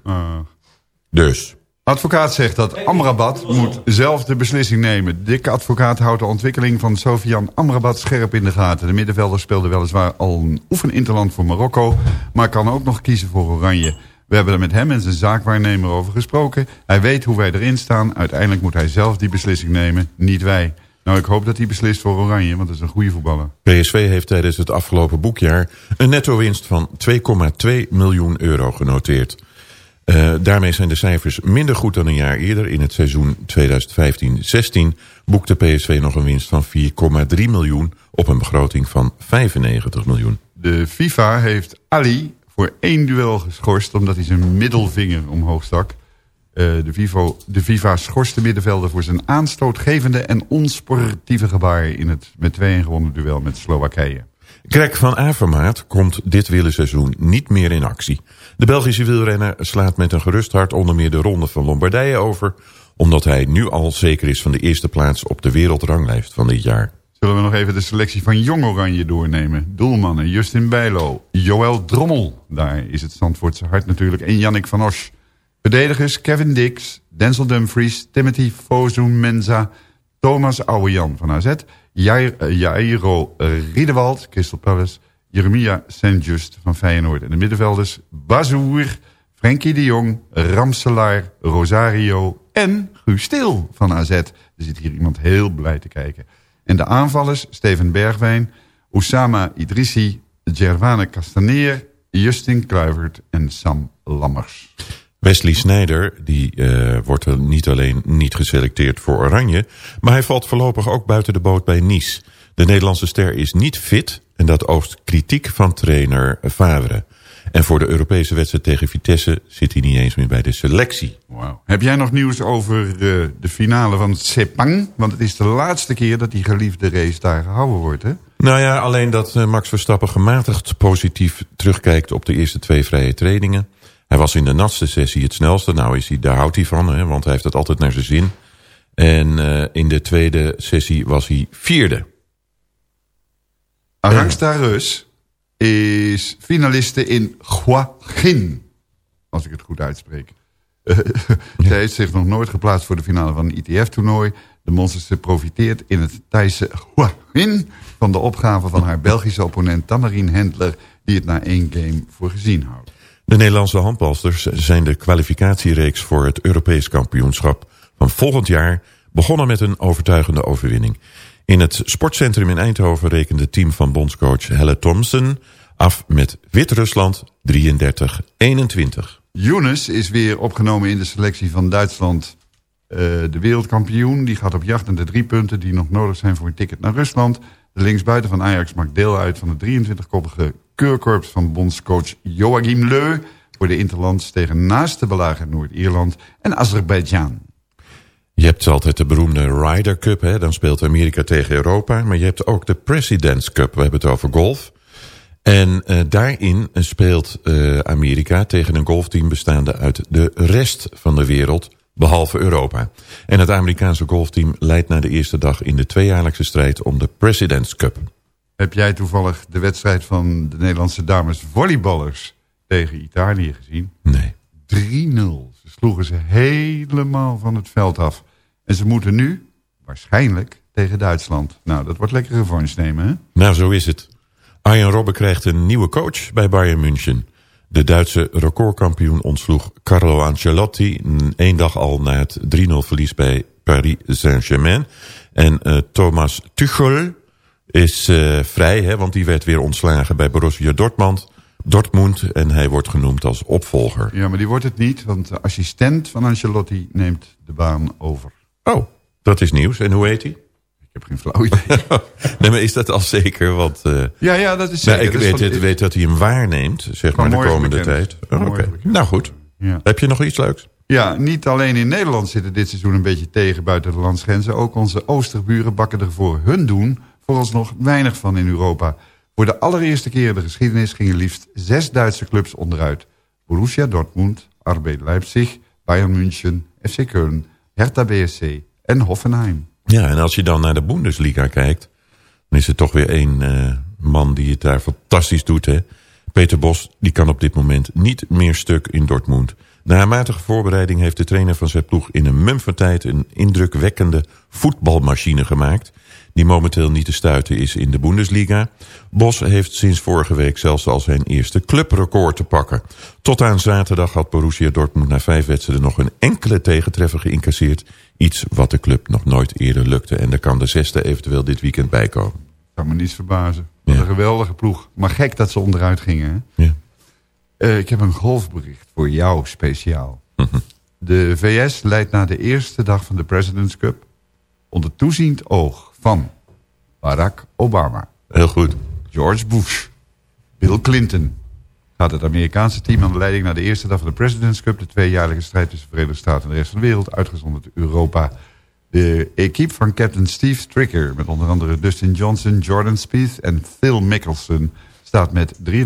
Dus... Advocaat zegt dat Amrabat moet zelf de beslissing nemen. Dikke advocaat houdt de ontwikkeling van Sofian Amrabat scherp in de gaten. De middenvelder speelde weliswaar al een oefeninterland voor Marokko... maar kan ook nog kiezen voor Oranje. We hebben er met hem en zijn zaakwaarnemer over gesproken. Hij weet hoe wij erin staan. Uiteindelijk moet hij zelf die beslissing nemen, niet wij. Nou, ik hoop dat hij beslist voor Oranje, want dat is een goede voetballer. PSV heeft tijdens het afgelopen boekjaar een netto-winst van 2,2 miljoen euro genoteerd. Uh, daarmee zijn de cijfers minder goed dan een jaar eerder. In het seizoen 2015-16 boekte PSV nog een winst van 4,3 miljoen op een begroting van 95 miljoen. De FIFA heeft Ali voor één duel geschorst omdat hij zijn middelvinger omhoog stak. Uh, de, FIFA, de FIFA schorst de middenvelder voor zijn aanstootgevende en onsportieve gebaar in het met 2-1 gewonnen duel met Slowakije. Greg van Avermaat komt dit wielerseizoen niet meer in actie. De Belgische wielrenner slaat met een gerust hart onder meer de ronde van Lombardije over... omdat hij nu al zeker is van de eerste plaats op de wereldranglijst van dit jaar. Zullen we nog even de selectie van Jong Oranje doornemen? Doelmannen Justin Bijlo, Joël Drommel, daar is het Zandvoortse hart natuurlijk... en Yannick van Osch. Verdedigers Kevin Dix, Denzel Dumfries, Timothy Fosu-Mensa... Thomas Ouwejan van AZ... Jairo Riedewald, Crystal Palace... Jeremia Saint-Just van Feyenoord. En de middenvelders Bazoer, Frenkie de Jong, Ramselaar, Rosario en Guus van AZ. Er zit hier iemand heel blij te kijken. En de aanvallers Steven Bergwijn, Oussama Idrissi, Gervane Castaneer, Justin Kluivert en Sam Lammers. Wesley Sneijder die, uh, wordt er niet alleen niet geselecteerd voor Oranje... maar hij valt voorlopig ook buiten de boot bij Nice. De Nederlandse ster is niet fit en dat oogst kritiek van trainer Favre. En voor de Europese wedstrijd tegen Vitesse zit hij niet eens meer bij de selectie. Wow. Heb jij nog nieuws over uh, de finale van Sepang? Want het is de laatste keer dat die geliefde race daar gehouden wordt, hè? Nou ja, alleen dat uh, Max Verstappen gematigd positief terugkijkt op de eerste twee vrije trainingen. Hij was in de natste sessie het snelste. Nou, is hij, daar houdt hij van, hè, want hij heeft het altijd naar zijn zin. En uh, in de tweede sessie was hij vierde. Arangsta Rus, is finaliste in Huachin. Als ik het goed uitspreek. Eh, Zij heeft zich nog nooit geplaatst voor de finale van een ITF-toernooi. De monsterse profiteert in het Thaise Huachin... van de opgave van haar Belgische opponent Tamarine Hendler... die het na één game voor gezien houdt. De Nederlandse handbalsters zijn de kwalificatiereeks voor het Europees kampioenschap van volgend jaar begonnen met een overtuigende overwinning. In het sportcentrum in Eindhoven rekende het team van bondscoach Helle Thompson af met Wit-Rusland 33-21. Younes is weer opgenomen in de selectie van Duitsland. Eh, de wereldkampioen die gaat op jacht naar de drie punten... die nog nodig zijn voor een ticket naar Rusland. De linksbuiten van Ajax maakt deel uit van het 23-koppige keurkorps... van bondscoach Joachim Leu... voor de Interlands tegen naast de belager Noord-Ierland en Azerbeidzjan. Je hebt altijd de beroemde Ryder Cup, hè? dan speelt Amerika tegen Europa. Maar je hebt ook de President's Cup, we hebben het over golf. En uh, daarin speelt uh, Amerika tegen een golfteam bestaande uit de rest van de wereld, behalve Europa. En het Amerikaanse golfteam leidt na de eerste dag in de tweejaarlijkse strijd om de President's Cup. Heb jij toevallig de wedstrijd van de Nederlandse dames volleyballers tegen Italië gezien? Nee. 3-0. Ze sloegen ze helemaal van het veld af. En ze moeten nu, waarschijnlijk, tegen Duitsland. Nou, dat wordt lekker revanche nemen, hè? Nou, zo is het. Arjen Robben krijgt een nieuwe coach bij Bayern München. De Duitse recordkampioen ontsloeg Carlo Ancelotti... één dag al na het 3-0 verlies bij Paris Saint-Germain. En uh, Thomas Tuchel is uh, vrij, hè, want die werd weer ontslagen bij Borussia Dortmund... Dortmund en hij wordt genoemd als opvolger. Ja, maar die wordt het niet, want de assistent van Ancelotti neemt de baan over. Oh, dat is nieuws. En hoe heet hij? Ik heb geen flauw idee. nee, maar is dat al zeker? Want, uh, ja, ja, dat is nou, zeker. ik weet, het, weet, dat hij hem waarneemt, zeg maar, de komende tijd. Oh, Oké, okay. nou goed. Ja. Heb je nog iets leuks? Ja, niet alleen in Nederland zitten dit seizoen een beetje tegen buiten de landsgrenzen. Ook onze oosterburen bakken er voor hun doen vooralsnog weinig van in Europa. Voor de allereerste keer in de geschiedenis gingen liefst zes Duitse clubs onderuit. Borussia Dortmund, RB Leipzig, Bayern München, FC Köln, Hertha BSC en Hoffenheim. Ja, en als je dan naar de Bundesliga kijkt... dan is er toch weer één uh, man die het daar fantastisch doet. Hè? Peter Bos die kan op dit moment niet meer stuk in Dortmund. Na een matige voorbereiding heeft de trainer van zijn ploeg... in een mum van tijd een indrukwekkende voetbalmachine gemaakt... die momenteel niet te stuiten is in de Bundesliga. Bos heeft sinds vorige week zelfs al zijn eerste clubrecord te pakken. Tot aan zaterdag had Borussia Dortmund na vijf wedstrijden... nog een enkele tegentreffer geïncasseerd... Iets wat de club nog nooit eerder lukte. En daar kan de zesde eventueel dit weekend bij komen. Kan me niets verbazen. Wat ja. een geweldige ploeg. Maar gek dat ze onderuit gingen. Hè? Ja. Uh, ik heb een golfbericht voor jou speciaal. Mm -hmm. De VS leidt na de eerste dag van de President's Cup... onder toeziend oog van Barack Obama. Heel goed. George Bush. Bill Clinton. Gaat het Amerikaanse team aan de leiding naar de eerste dag van de President's Cup... de tweejaarlijke strijd tussen de Verenigde Staten en de rest van de wereld... uitgezonderd Europa. De equipe van captain Steve Stricker... met onder andere Dustin Johnson, Jordan Spieth en Phil Mickelson... staat met 3,5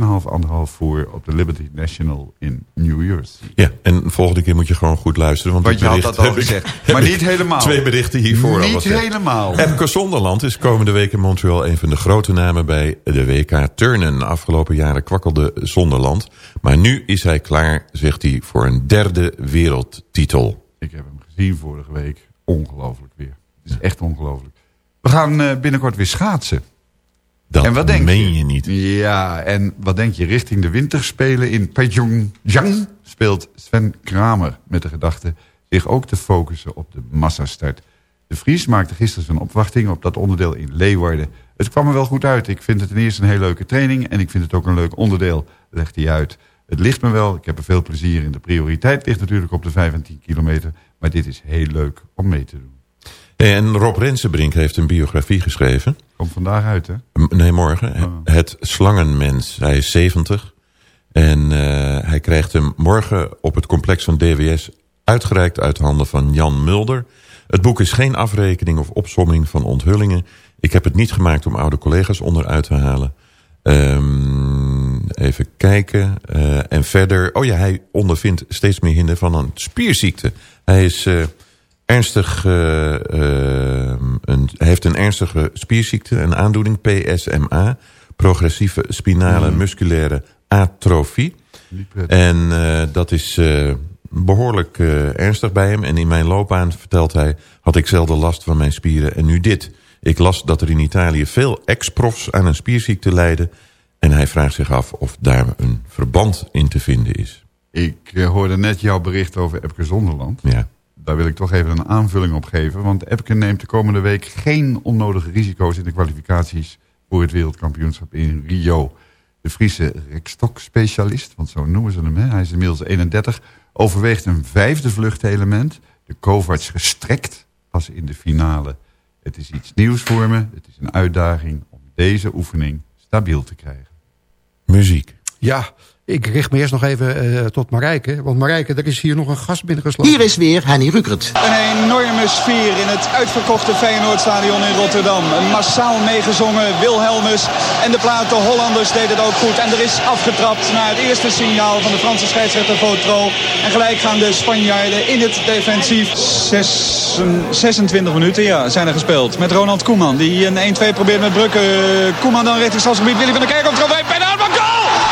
voor op de Liberty National in New Jersey. Ja, en volgende keer moet je gewoon goed luisteren. Want, want je had dat al gezegd. Maar niet helemaal. Twee berichten hiervoor Niet al helemaal. Epke Zonderland is komende week in Montreal... een van de grote namen bij de WK Turnen. Afgelopen jaren kwakkelde Zonderland. Maar nu is hij klaar, zegt hij, voor een derde wereldtitel. Ik heb hem gezien vorige week. Ongelooflijk weer. Het is echt ongelooflijk. We gaan uh, binnenkort weer schaatsen. Dat en wat denk meen je? je niet. Ja, en wat denk je? Richting de winterspelen in Pyeongchang speelt Sven Kramer met de gedachte zich ook te focussen op de massastart. De Vries maakte gisteren zijn opwachting op dat onderdeel in Leeuwarden. Het kwam er wel goed uit. Ik vind het ten eerste een hele leuke training en ik vind het ook een leuk onderdeel, legt hij uit. Het ligt me wel, ik heb er veel plezier in. De prioriteit ligt natuurlijk op de 5 en 10 kilometer, maar dit is heel leuk om mee te doen. En Rob Rensenbrink heeft een biografie geschreven. Komt vandaag uit, hè? Nee, morgen. Oh. Het Slangenmens. Hij is 70. En uh, hij krijgt hem morgen op het complex van DWS uitgereikt uit handen van Jan Mulder. Het boek is geen afrekening of opsomming van onthullingen. Ik heb het niet gemaakt om oude collega's onderuit te halen. Um, even kijken. Uh, en verder... Oh ja, hij ondervindt steeds meer hinder van een spierziekte. Hij is... Uh, ernstig, uh, uh, een, hij heeft een ernstige spierziekte, een aandoening, PSMA, progressieve spinale Mm. musculaire atrofie. En eh, dat is eh, behoorlijk eh, ernstig bij hem. En in mijn loopbaan, vertelt hij, had ik zelden last van mijn spieren. En nu dit. Ik las dat er in Italië veel ex-profs aan een spierziekte lijden. En hij vraagt zich af of daar een verband in te vinden is. Ik eh, hoorde net jouw bericht over Epke Zonderland. Ja. Daar wil ik toch even een aanvulling op geven. Want Epke neemt de komende week geen onnodige risico's... in de kwalificaties voor het wereldkampioenschap in Rio. De Friese rekstok-specialist, want zo noemen ze hem. Hè? Hij is inmiddels 31. Overweegt een vijfde vluchtelement. De Kovacs gestrekt als in de finale. Het is iets nieuws voor me. Het is een uitdaging om deze oefening stabiel te krijgen. Muziek. Ja, ik richt me eerst nog even eh, tot Marijke. Want Marijke, er is hier nog een gast binnengeslagen. Hier is weer Henny Rukert. Een enorme sfeer in het uitverkochte Feyenoordstadion in Rotterdam. Een massaal meegezongen Wilhelmus. En de plaat de Hollanders deed het ook goed. En er is afgetrapt na het eerste signaal van de Franse scheidsrechter Votro. En gelijk gaan de Spanjaarden in het defensief. Zes, 26 minuten ja, zijn er gespeeld. Met Ronald Koeman die een 1-2 probeert met Brukke. Koeman dan richting stadsgebied. Willy van der Kerkhoff komt bij de aanval. Goal!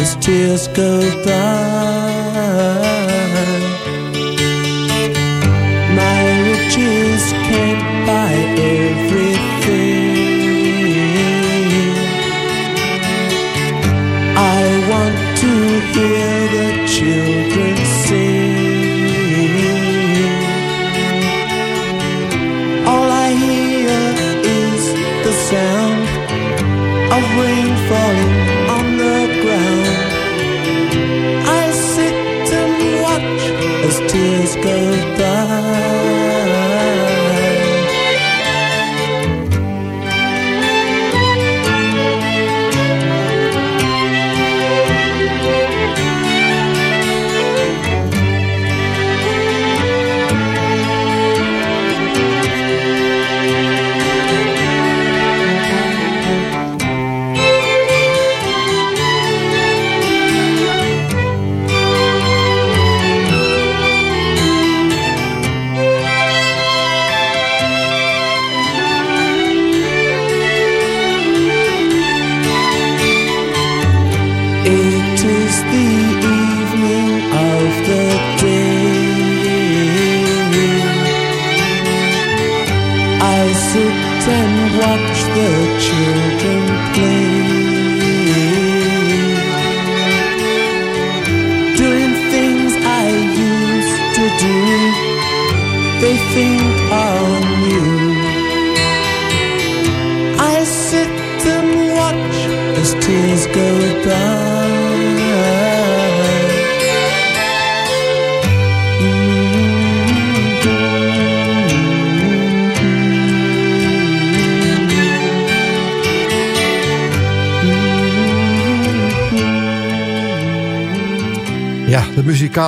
as tears go by. My riches can't buy everything. I want to hear the children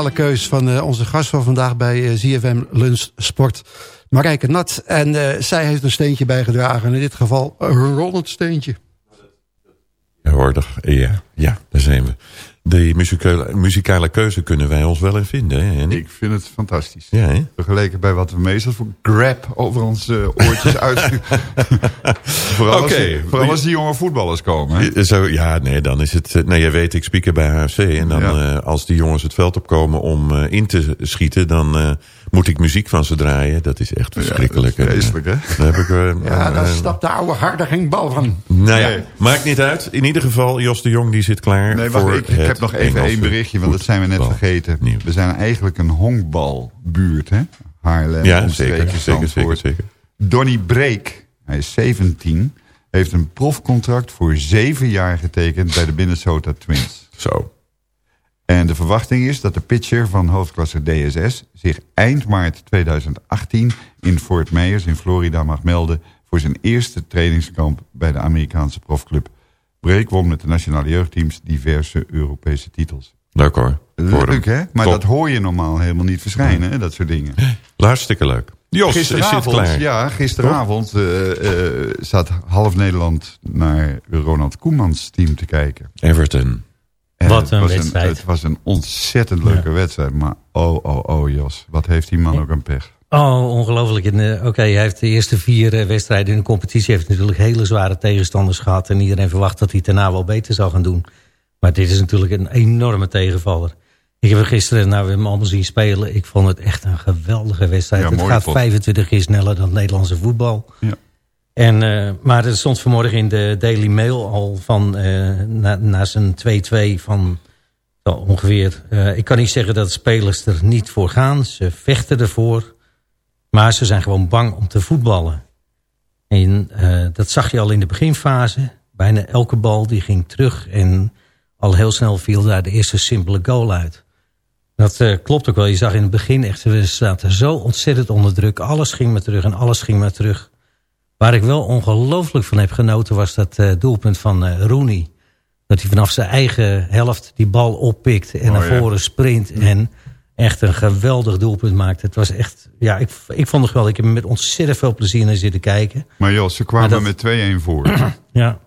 muzikale keus van eh, onze gast van vandaag bij eh, ZFM Lunch Sport. Marijke Nat. En eh, zij heeft een steentje bijgedragen. In dit geval een rollend steentje. Ja, hoor, ja, ja, daar zijn we. De muzikale, muzikale keuze kunnen wij ons wel in vinden. Hè? Ik vind het fantastisch. Ja, hè? Vergeleken bij wat we meestal voor grab over onze oortjes uitsturen. vooral, als, Oké. vooral als die jonge voetballers komen. Hè? Eh, Zo, ja, nee, dan is het... eh, Nee, jij weet, ik speaker bij HFC. En dan, Ja. eh, als die jongens het veld opkomen om eh, in te schieten... dan eh, moet ik muziek van ze draaien. Dat is echt verschrikkelijk. dat is vreselijk, hè? daar heb ik, eh, Ja, eh, daar eh, stapt de oude harde geen bal van. Nou ja, Nee. maakt niet uit. In ieder geval, Jos de Jong die zit klaar Nee, wacht, voor ik, ik heb nog even één berichtje, want dat zijn we net vergeten. Nieuws. We zijn eigenlijk een honkbalbuurt, hè? Haarlem, Ja, zeker, zeker, zeker, zeker. Donny Breek, hij is 17, heeft een profcontract voor zeven jaar getekend bij de Minnesota Twins. Zo. En de verwachting is dat de pitcher van hoofdklasse DSS... zich eind maart 2018 in Fort Myers in Florida mag melden... voor zijn eerste trainingskamp bij de Amerikaanse profclub. Breek won met de nationale jeugdteams diverse Europese titels. Leuk hoor. Leuk hè? Maar Top. dat hoor je normaal helemaal niet verschijnen, hè? dat soort dingen. Hartstikke leuk. Jos, gisteravond, klaar? Ja, gisteravond eh, eh, zat half Nederland naar Ronald Koemans team te kijken. Everton. Wat een wedstrijd. het was een ontzettend leuke wedstrijd. Maar oh, oh, oh Jos, wat heeft die man ook een pech. Oh, ongelooflijk. Eh, Oké, hij heeft de eerste vier eh, wedstrijden in de competitie... heeft natuurlijk hele zware tegenstanders gehad... en iedereen verwacht dat hij daarna wel beter zou gaan doen. Maar dit is natuurlijk een enorme tegenvaller. Ik heb hem gisteren, nou, we hebben hem allemaal zien spelen... ik vond het echt een geweldige wedstrijd. Ja, het gaat pot. 25 keer sneller dan het Nederlandse voetbal. Ja. En, eh, maar er stond vanmorgen in de Daily Mail al van... eh, na, zijn 2-2 van ongeveer... eh, ik kan niet zeggen dat spelers er niet voor gaan. Ze vechten ervoor. Maar ze zijn gewoon bang om te voetballen. En dat zag je al in de beginfase. Bijna elke bal die ging terug. En al heel snel viel daar de eerste simpele goal uit. Dat klopt ook wel. Je zag in het begin echt, we zaten zo ontzettend onder druk. Alles ging maar terug en alles ging maar terug. Waar ik wel ongelooflijk van heb genoten was dat eh, doelpunt van eh, Rooney. Dat hij vanaf zijn eigen helft die bal oppikt en Oh, naar ja. voren sprint. En echt een geweldig doelpunt maakt. Het was echt, ja, ik, ik vond het wel. Ik heb er met ontzettend veel plezier naar zitten kijken. Maar Jos, ze kwamen met 2-1 voor. Ja,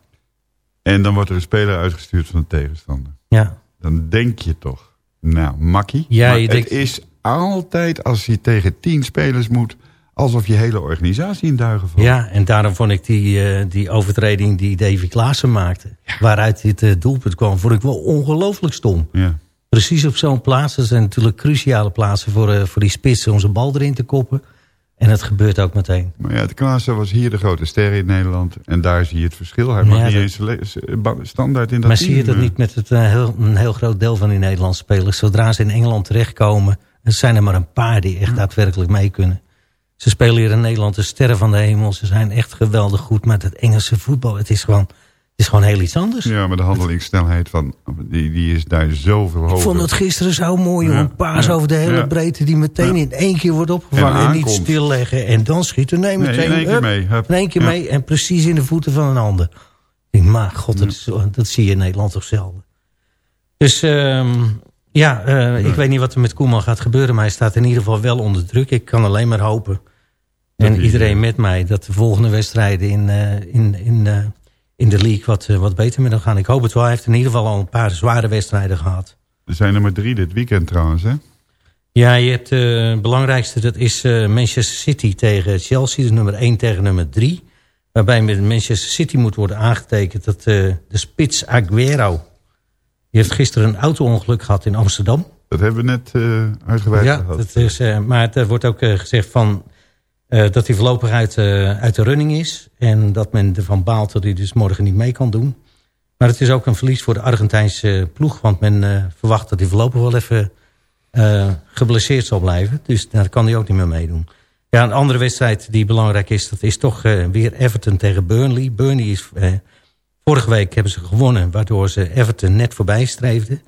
en dan wordt er een speler uitgestuurd van de tegenstander. ja. Dan denk je toch, nou, makkie. Ja, maar je het denkt- is altijd als je tegen tien spelers moet... alsof je hele organisatie in duigen valt. Ja, en daarom vond ik die, eh, die overtreding die Davy Klaassen maakte... waaruit dit eh, doelpunt kwam, vond ik wel ongelooflijk stom. Ja. Precies op zo'n plaats. Dat zijn natuurlijk cruciale plaatsen voor, eh, voor die spitsen... om zijn bal erin te koppen. En het gebeurt ook meteen. Maar ja, de Klaassen was hier de grote ster in Nederland. En daar zie je het verschil. Hij mag ja, niet dat- eens standaard in dat maar team. zie je dat niet met het, heel, een heel groot deel van die Nederlandse spelers? Zodra ze in Engeland terechtkomen... er zijn er maar een paar die echt daadwerkelijk mee kunnen. Ze spelen hier in Nederland de sterren van de hemel. Ze zijn echt geweldig goed. Maar het Engelse voetbal, het is gewoon, het is gewoon heel iets anders. Ja, maar de handelingssnelheid van, die, die is daar zoveel hoger. Ik vond het gisteren zo mooi. Ja, Een paas ja, over de hele ja. breedte... die meteen in één keer wordt opgevangen. En En, niet stilleggen en dan schieten. Nee, Nee, meteen in één keer mee, hup. In één keer mee en precies in de voeten van een ander. Ik denk, maar god, dat, is- dat zie je in Nederland toch zelden. Dus ehm, ja, eh, ik weet niet wat er met Koeman gaat gebeuren... maar hij staat in ieder geval wel onder druk. Ik kan alleen maar hopen. En iedereen eh, met mij dat de volgende wedstrijden in, eh, in, in, in de league... Wat, wat beter met hem gaan. Ik hoop het wel. Hij heeft in ieder geval al een paar zware wedstrijden gehad. Er zijn er maar drie dit weekend trouwens, hè? Ja, je hebt het belangrijkste, dat is Manchester City tegen Chelsea. Dus nummer 1 tegen nummer 3. Waarbij met Manchester City moet worden aangetekend dat de spits Aguero... die heeft gisteren een auto-ongeluk gehad in Amsterdam. Dat hebben we net eh uitgebreid Ja, gehad. dat is, eh, maar er wordt ook eh, gezegd van, eh, dat hij voorlopig uit, eh, uit de running is. En dat men ervan baalt dat hij dus morgen niet mee kan doen. Maar het is ook een verlies voor de Argentijnse ploeg. Want men eh, verwacht dat hij voorlopig wel even eh, geblesseerd zal blijven. Dus daar kan hij ook niet meer meedoen. Ja, een andere wedstrijd die belangrijk is... dat is toch eh, weer Everton tegen Burnley. Burnley is... eh, vorige week hebben ze gewonnen... waardoor ze Everton net voorbij streefden.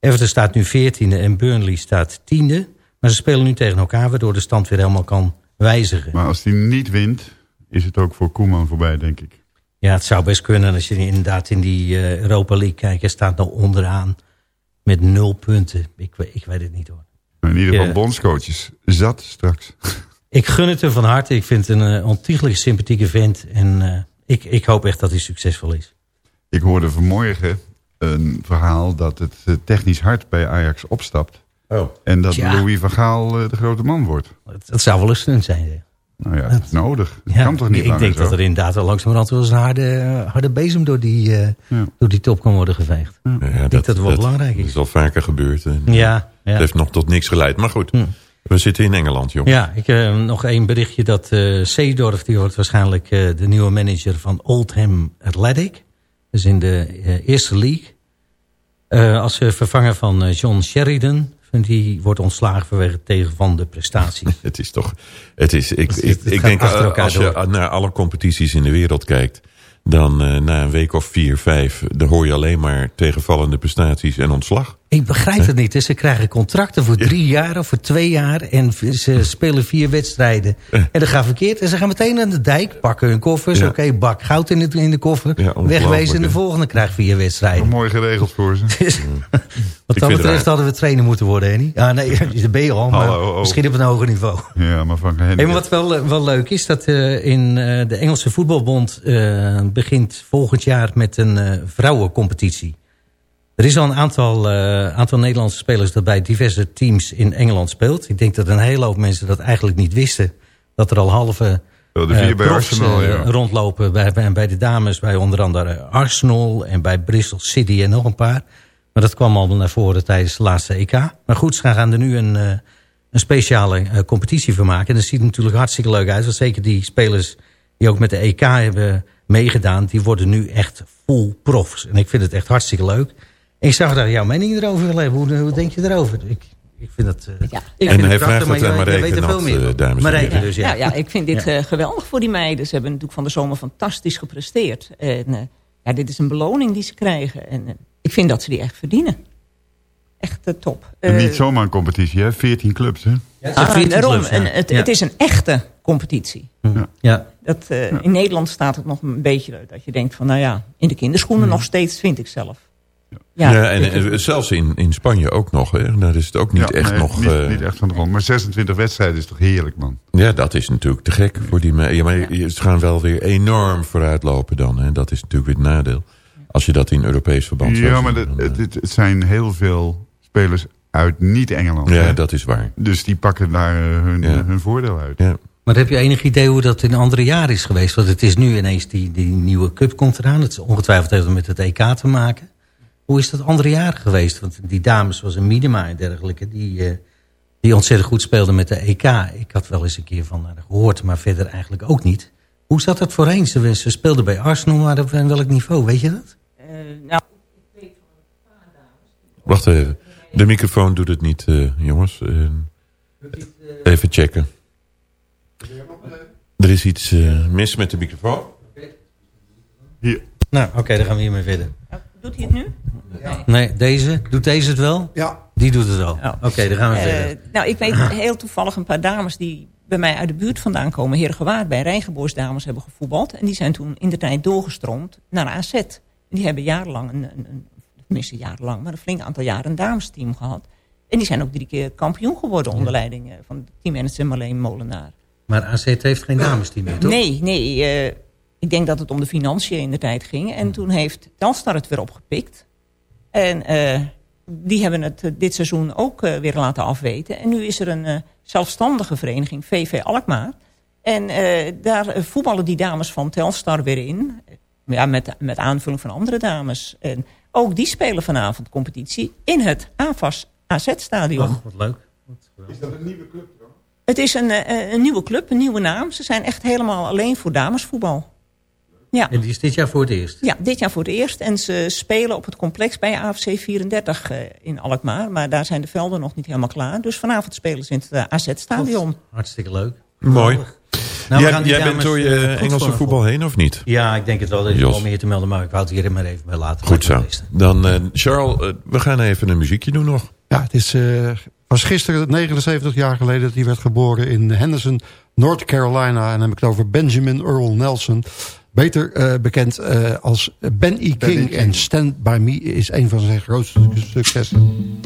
Everton staat nu 14e en Burnley staat 10e. Maar ze spelen nu tegen elkaar... waardoor de stand weer helemaal kan wijzigen. Maar als hij niet wint, is het ook voor Koeman voorbij, denk ik. Ja, het zou best kunnen als je inderdaad in die eh, Europa League kijkt. Hij staat nou onderaan met nul punten. Ik, ik weet het niet hoor. Maar in ieder geval bondscoaches. Zat straks. Ik gun het hem van harte. Ik vind het een uh, ontiegelijk sympathieke vent. En eh, ik, ik hoop echt dat hij succesvol is. Ik hoorde vanmorgen een verhaal dat het eh, technisch hard bij Ajax opstapt. Oh. En dat. Louis van Gaal eh, de grote man wordt. Het, het zou wel een stunt zijn. hè. Nou ja, dat is nodig. Dat Ja, kan toch niet ik denk zo? dat er inderdaad wel langzamerhand wel eens een harde, harde bezem door die, eh, door die top kan worden geveegd. Ja, ik denk dat het wel belangrijk Dat is. is al vaker gebeurd. En Ja, ja. Het heeft nog tot niks geleid. Maar goed, we zitten in Engeland, jongen. Ja, ik heb nog één berichtje dat eh Seedorf, die wordt waarschijnlijk eh, de nieuwe manager van Oldham Athletic. Dus in de eh, eerste league. Eh, als eh, vervanger van John Sheridan. Die wordt ontslagen vanwege tegen van de prestaties. Het is toch... Het is, ik, Het- ik, het ik gaat denk, als je door. naar alle competities in de wereld kijkt... dan na een week of vier, vijf... dan hoor je alleen maar tegenvallende prestaties en ontslag. Ik begrijp het niet. Ze krijgen contracten voor drie jaar of voor twee jaar. En ze spelen vier wedstrijden. En dat gaat verkeerd. En ze gaan meteen aan de dijk, pakken hun koffers. Ja. Oké, bak goud in de, in de koffer. wegwezen en de volgende krijgt vier wedstrijden. Mooi geregeld voor ze. Wat vind dat het betreft hadden we trainer moeten worden, Henny. Ah, nee, dat ben je al, maar Hallo, oh. misschien op een hoger niveau. Ja, maar van Henny. Hey, maar wat wel, eh, wel leuk is, dat eh, in eh, de Engelse voetbalbond eh, begint volgend jaar met een eh, vrouwencompetitie. Er is al een aantal, eh, aantal Nederlandse spelers dat bij diverse teams in Engeland speelt. Ik denk dat een hele hoop mensen dat eigenlijk niet wisten. Dat er al halve de vier eh, bij profs, Arsenal, eh, ja. rondlopen bij, bij, bij de dames. Bij onder andere Arsenal en bij Bristol City en nog een paar. Maar dat kwam al naar voren tijdens de laatste EK. Maar goed, ze gaan er nu een, een speciale competitie van maken. En dat ziet er natuurlijk hartstikke leuk uit. Want zeker die spelers die ook met de EK hebben meegedaan... die worden nu echt full profs. En ik vind het echt hartstikke leuk. Ik zou graag jouw mening erover willen hebben. Hoe, hoe denk je erover? Ik, ik vind dat... eh, ik En vind hij vraagt maar aan Marijke weet er veel Nat, meer eh, van. dames en Marijke heren. dus, ja. Ja, ja, ik vind dit Ja. eh, geweldig voor die meiden. Ze hebben natuurlijk van de zomer fantastisch gepresteerd. En eh, ja, dit is een beloning die ze krijgen. En ik vind dat ze die echt verdienen. Echt top. En niet zomaar een competitie, hè? 14 clubs, hè? ah, daarom, en het, Ja. het is een echte competitie. Ja. Dat, eh, In Nederland staat het nog een beetje dat je denkt van... nou ja, in de kinderschoenen nog steeds, vind ik zelf. Ja, en, en zelfs in, in Spanje ook nog. Hè. Daar is het ook niet Ja, echt nee, nog... Niet, eh, niet echt van de grond. Maar 26 wedstrijden is toch heerlijk, man. Ja, dat is natuurlijk te gek voor die me- ja, maar Ze gaan wel weer enorm vooruitlopen dan. Hè. Dat is natuurlijk weer het nadeel. Als je dat in Europees verband zou Ja, maar dan, het, het, het zijn heel veel spelers uit niet-Engeland. Ja, hè? dat is waar. Dus die pakken daar eh, hun, hun voordeel uit. Ja. Maar heb je enig idee hoe dat in andere jaren is geweest? Want het is nu ineens die, die nieuwe cup komt eraan. Het is ongetwijfeld heeft het met het EK te maken. Hoe is dat andere jaren geweest? Want die dames zoals een Miedema en dergelijke... die, eh, die ontzettend goed speelden met de EK. Ik had wel eens een keer van haar gehoord, maar verder eigenlijk ook niet. Hoe zat dat voorheen? Ze, ze speelden bij Arsenal, maar op welk niveau? Weet je dat? Eh, nou, Wacht even. De microfoon doet het niet, eh, jongens. Eh, even checken. Er is iets eh, mis met de microfoon. Hier. Nou, oké, dan gaan we hiermee verder. Doet hij het nu? Nee, deze? Doet deze het wel? Ja. Die doet het wel. Oké, dan gaan we Eh, verder. nou, ik weet heel toevallig een paar dames die bij mij uit de buurt vandaan komen. Herengewaard bij Rijngeboortsdames hebben gevoetbald. En die zijn toen in de tijd doorgestroomd naar AZ. En die hebben jarenlang, een, een, een, tenminste jarenlang, maar een flink aantal jaren een damesteam gehad. En die zijn ook drie keer kampioen geworden onder leiding eh, van teammanager Marleen Molenaar. Maar AZ heeft geen damesteam meer, toch? Nee, nee. eh, ik denk dat het om de financiën in de tijd ging. Hmm. En toen heeft Telstar het weer opgepikt. En eh, die hebben het eh, dit seizoen ook eh, weer laten afweten. En nu is er een eh, zelfstandige vereniging, VV Alkmaar. En eh, daar voetballen die dames van Telstar weer in. Ja, met, met aanvulling van andere dames. En ook die spelen vanavond competitie in het AFAS AZ-stadion. Och, wat leuk. Is dat een nieuwe club? Het is een, een nieuwe club, een nieuwe naam. Ze zijn echt helemaal alleen voor damesvoetbal. Ja. En die is dit jaar voor het eerst? Ja, dit jaar voor het eerst. En ze spelen op het complex bij AFC 34 eh, in Alkmaar. Maar daar zijn de velden nog niet helemaal klaar. Dus vanavond spelen ze in het eh, AZ-stadion. Hartstikke leuk. Mooi. Nou, jij gaan die jij bent door je eh, Engelse voetbal heen of niet? Ja, ik denk het wel. Er is Jos. wel meer te melden, maar ik wou het hier maar even bij laten. Goed zo. Dan, eh, Charles, we gaan even een muziekje doen nog. Ja, het is, eh, was gisteren 79 jaar geleden dat hij werd geboren in Henderson, North Carolina. En dan heb ik het over Benjamin Earl Nelson. Beter eh, bekend eh, als Ben E. King. En Stand By Me is een van zijn grootste successen.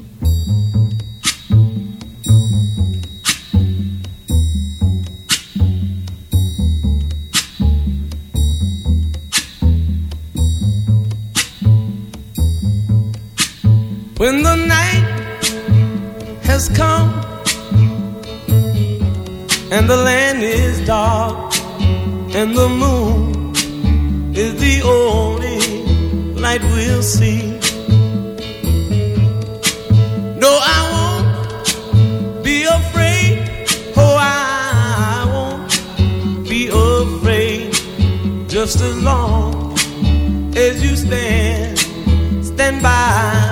When the night has come and the land is dark and the moon is the only light we'll see. No, I won't be afraid. Oh, I won't be afraid. Just as long as you stand, stand by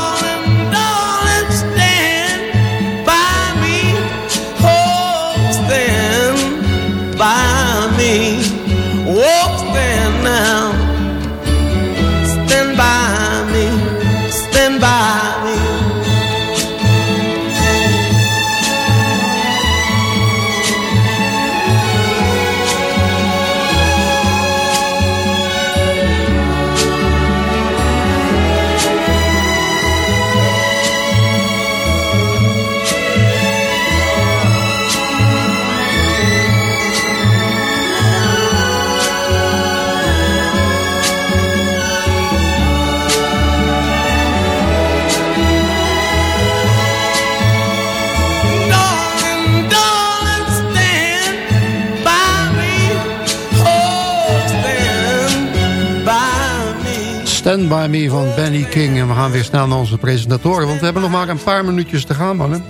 Stand By Me van Benny King. En we gaan weer snel naar onze presentatoren. Want we hebben nog maar een paar minuutjes te gaan, mannen.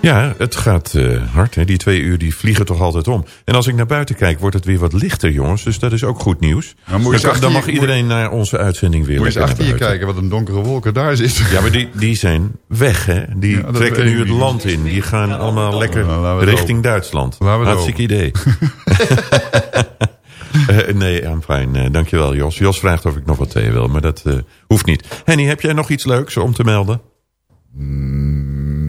Ja, het gaat eh, hard. Hè? Die twee uur die vliegen toch altijd om. En als ik naar buiten kijk, wordt het weer wat lichter, jongens. Dus dat is ook goed nieuws. Dan moet je eens dan, achter dan je- mag iedereen naar onze uitzending weer Moet je eens achter je kijken wat een donkere wolken daar zit. Ja, maar die, die zijn weg, hè? Die Ja, trekken nu het niet. land in. Die gaan allemaal lekker Nou, laten we het richting. Duitsland. Laten we het Hartstikke idee. Eh, nee, I'm fine. Eh, dankjewel, Jos. Jos vraagt of ik nog wat thee wil, maar dat hoeft niet. Henny, heb jij nog iets leuks om te melden?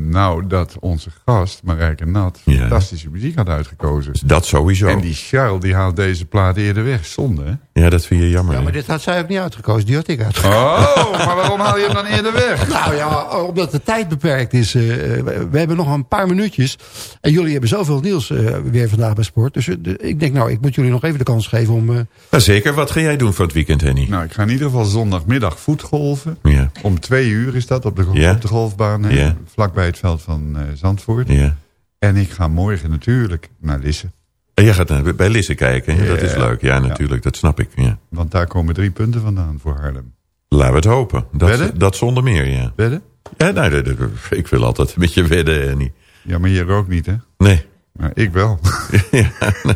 Nou, dat onze gast, Marijke Nat, fantastische muziek had uitgekozen. Dat sowieso. En die Charles, die haalt deze plaat eerder weg. Zonde, hè? Ja, dat vind je jammer. Ja, maar dit had zij ook niet uitgekozen. Die had ik uitgekozen. Oh, maar waarom haal je hem dan eerder weg? Nou ja, omdat de tijd beperkt is. eh, we we hebben nog een paar minuutjes. En jullie hebben zoveel nieuws eh, weer vandaag bij Sport. Dus eh, ik denk, nou, ik moet jullie nog even de kans geven om... eh, Ja, zeker. Wat ga jij doen voor het weekend, Henny? Nou, ik ga in ieder geval zondagmiddag voetgolven. Ja. Om twee uur is dat op de, Ja. op de golfbaan. Vlakbij het veld van eh, Zandvoort. Ja. En ik ga morgen natuurlijk naar Lisse. En jij gaat bij Lisse kijken. Dat is leuk. Ja, natuurlijk. Dat snap ik. Ja. Want daar komen drie punten vandaan voor Haarlem. Laten we het hopen. Wedden? Dat, dat zonder meer, ja. Wedden? Ja, nee, nee, ik wil altijd met je wedden, Henny. Ja, maar hier ook niet, hè? Nee. Maar ik wel. ja, nee.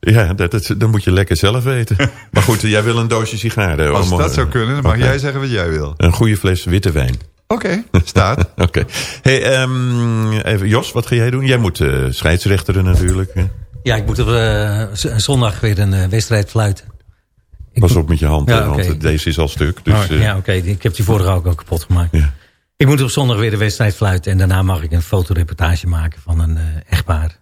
ja dat, dat, dat moet je lekker zelf weten. Maar goed, jij wil een doosje sigaren. Als dat zou kunnen, dan mag jij zeggen wat jij wil. Een goede fles witte wijn. Oké, staat. Oké. Hey, ehm, even, Jos, wat ga jij doen? Jij moet eh scheidsrechteren natuurlijk. hè? Ja, ik moet op eh, zondag weer een eh, wedstrijd fluiten. Pas op met je hand, Ja, want oké. deze is al stuk. Dus, Oh, eh, ja, oké. Ik heb die vorige ook al kapot gemaakt. Ik moet op zondag weer de wedstrijd fluiten. En daarna mag ik een fotoreportage maken van een eh, echtpaar.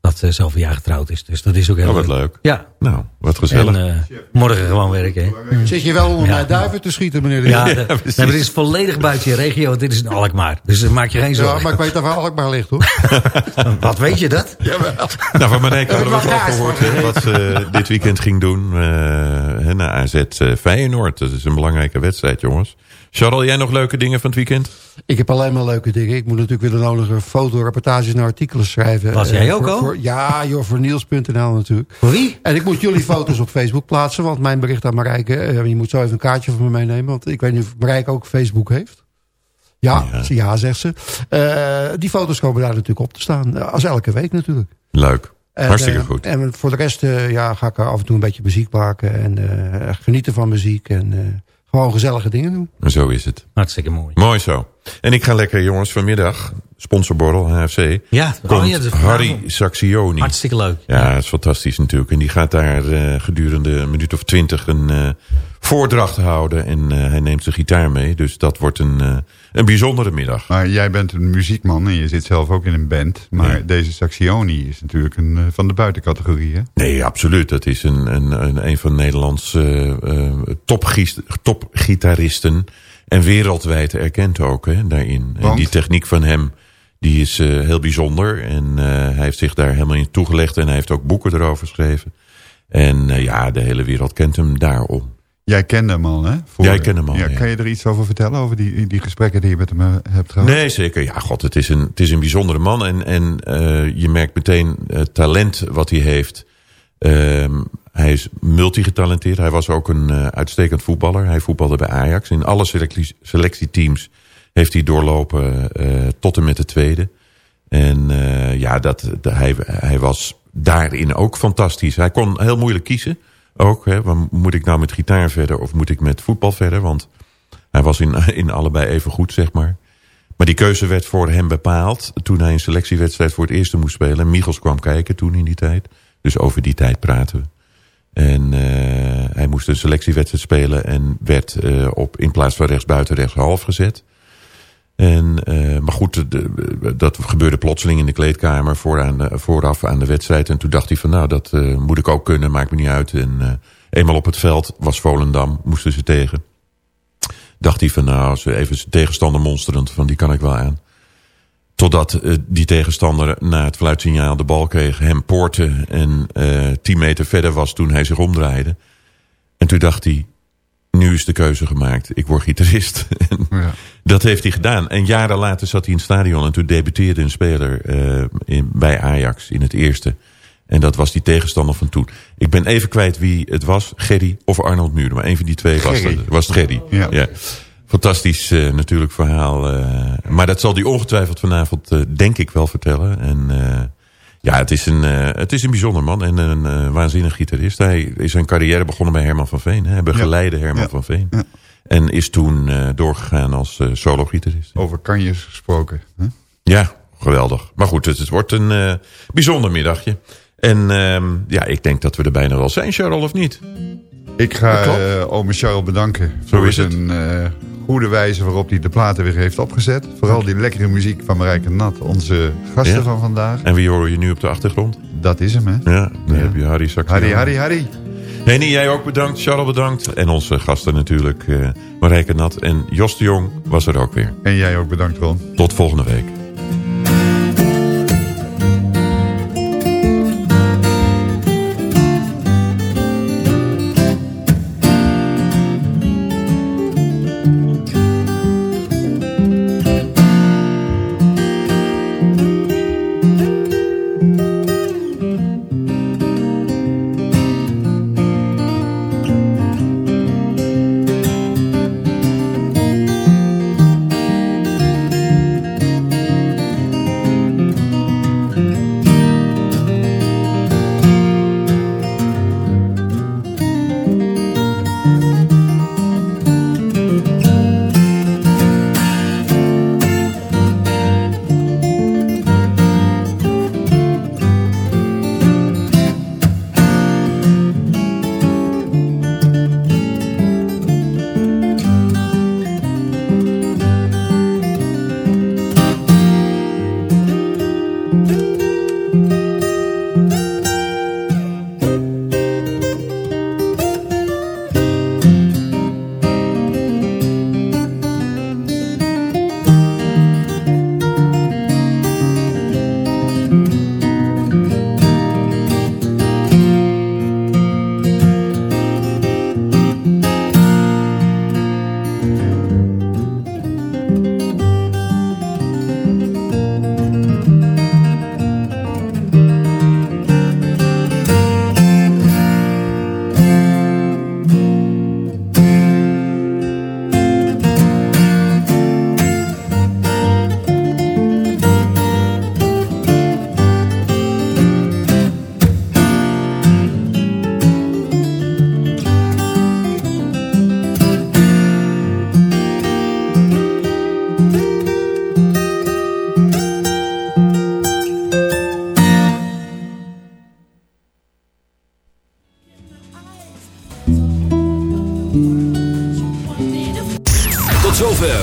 Dat eh zoveel jaar getrouwd is. Dus dat is ook heel Oh, wat leuk. Ja. Nou, wat gezellig. En eh, morgen gewoon werken. hè. Zit je wel onder Ja. duiven te schieten, meneer de Ja, nee, maar dit is volledig buiten je regio. Dit is in Alkmaar. Dus daar maak je geen zorgen. Ja, maar ik weet dat waar Alkmaar ligt, hoor. Wat weet je dat? Jawel. Nou, van Marijke Heb ik hadden we het al gehoord wat ze dit weekend ging doen. eh hè, naar AZ Feyenoord. Dat is een belangrijke wedstrijd, jongens. Charles, jij nog leuke dingen van het weekend? Ik heb alleen maar leuke dingen. Ik moet natuurlijk weer de nodige fotoreportages en artikelen schrijven. Was Eh, jij ook voor- al? voor- ja, joh, voor Niels.nl natuurlijk. Voor wie? En ik moet jullie foto's op Facebook plaatsen. Want mijn bericht aan Marijke... eh, je moet zo even een kaartje van me meenemen. Want ik weet niet of Marijke ook Facebook heeft. Ja, ja. ja zegt ze. Eh, die foto's komen daar natuurlijk op te staan. Als elke week natuurlijk. Leuk. En, Hartstikke goed. En voor de rest eh, ja, ga ik af en toe een beetje muziek maken. En eh, genieten van muziek. En eh, gewoon gezellige dingen doen. En zo is het. Hartstikke mooi. Mooi zo. En ik ga lekker, jongens, vanmiddag, sponsorborrel, HFC. Ja, komt oh ja, dat is Harry. Saxioni. Hartstikke leuk. Ja, dat is fantastisch natuurlijk. En die gaat daar eh, gedurende een minuut of twintig een eh, voordracht houden. En eh, hij neemt zijn gitaar mee. Dus dat wordt een, eh, een bijzondere middag. Maar jij bent een muziekman en je zit zelf ook in een band. Maar Ja. deze Saxioni is natuurlijk een, van de buitencategorie, hè? Nee, absoluut. Dat is een, een, een, een van Nederlands topgies- topgitaristen. En wereldwijd erkend ook hè, daarin. En die techniek van hem die is eh, heel bijzonder. En eh, hij heeft zich daar helemaal in toegelegd. En hij heeft ook boeken erover geschreven. En eh, ja, de hele wereld kent hem daarom. Jij kende hem al, hè? Jij kende hem al, Ja, ja. Kan je er iets over vertellen, over die, die gesprekken die je met hem hebt gehad? Nee, zeker. Ja, god, het is een, het is een bijzondere man. En, en je merkt meteen het talent wat hij heeft. Ehm, hij is multigetalenteerd. Hij was ook een eh, uitstekend voetballer. Hij voetbalde bij Ajax. In alle selectie, selectieteams heeft hij doorlopen eh, tot en met de tweede. En eh, ja, dat, hij, hij was daarin ook fantastisch. Hij kon heel moeilijk kiezen. Ook, hè, moet ik nou met gitaar verder of moet ik met voetbal verder? Want hij was in, in allebei even goed, zeg maar. Maar die keuze werd voor hem bepaald toen hij een selectiewedstrijd voor het eerst moest spelen. En Michels kwam kijken toen in die tijd. Dus over die tijd praten we. En eh, hij moest een selectiewedstrijd spelen en werd eh, op, in plaats van rechtsbuiten rechtshalf gezet. En, eh, maar goed, dat gebeurde plotseling in de kleedkamer vooraan vooraf aan de wedstrijd. En toen dacht hij van nou, dat moet ik ook kunnen, maakt me niet uit. En eenmaal op het veld was Volendam, moesten ze tegen. Dacht hij van nou, even tegenstander monsterend, van die kan ik wel aan. Totdat eh, die tegenstander na het fluitsignaal de bal kreeg, hem poorte en eh tien meter verder was toen hij zich omdraaide. En toen dacht hij, nu is de keuze gemaakt, ik word gitarist. En Dat heeft hij gedaan. En jaren later zat hij in het stadion en toen debuteerde een speler eh, in, bij Ajax in het eerste. En dat was die tegenstander van toen. Ik ben even kwijt wie het was, Gerry of Arnold Muren. Maar een van die twee was het, was het Gerry. Ja. Fantastisch eh, natuurlijk verhaal. eh, maar dat zal hij ongetwijfeld vanavond eh, denk ik wel vertellen. En ja, het is, een, het is een bijzonder man en een waanzinnig gitarist. Hij is zijn carrière begonnen bij Herman van Veen. Hè. Hij begeleidde Herman van Veen. En is toen doorgegaan als solo-gitarist. Over kanjes gesproken. Hè? Ja, geweldig. Maar goed, het, het wordt een bijzonder middagje. En ehm, ja, ik denk dat we er bijna wel zijn, Charles, of niet? Ik ga eh ome Charles bedanken Zo voor is het. zijn eh, goede wijze waarop hij de platen weer heeft opgezet. Vooral die lekkere muziek van Marijke Nat, onze gasten Ja. van vandaag. En wie hoor je nu op de achtergrond? Dat is hem, hè? Ja, dan heb je Harry Saxion. Harry, Harry, Harry. Henny, jij ook bedankt. Charles bedankt. En onze gasten natuurlijk. eh Marijke Nat en Jos de Jong was er ook weer. En jij ook bedankt, Ron. Tot volgende week.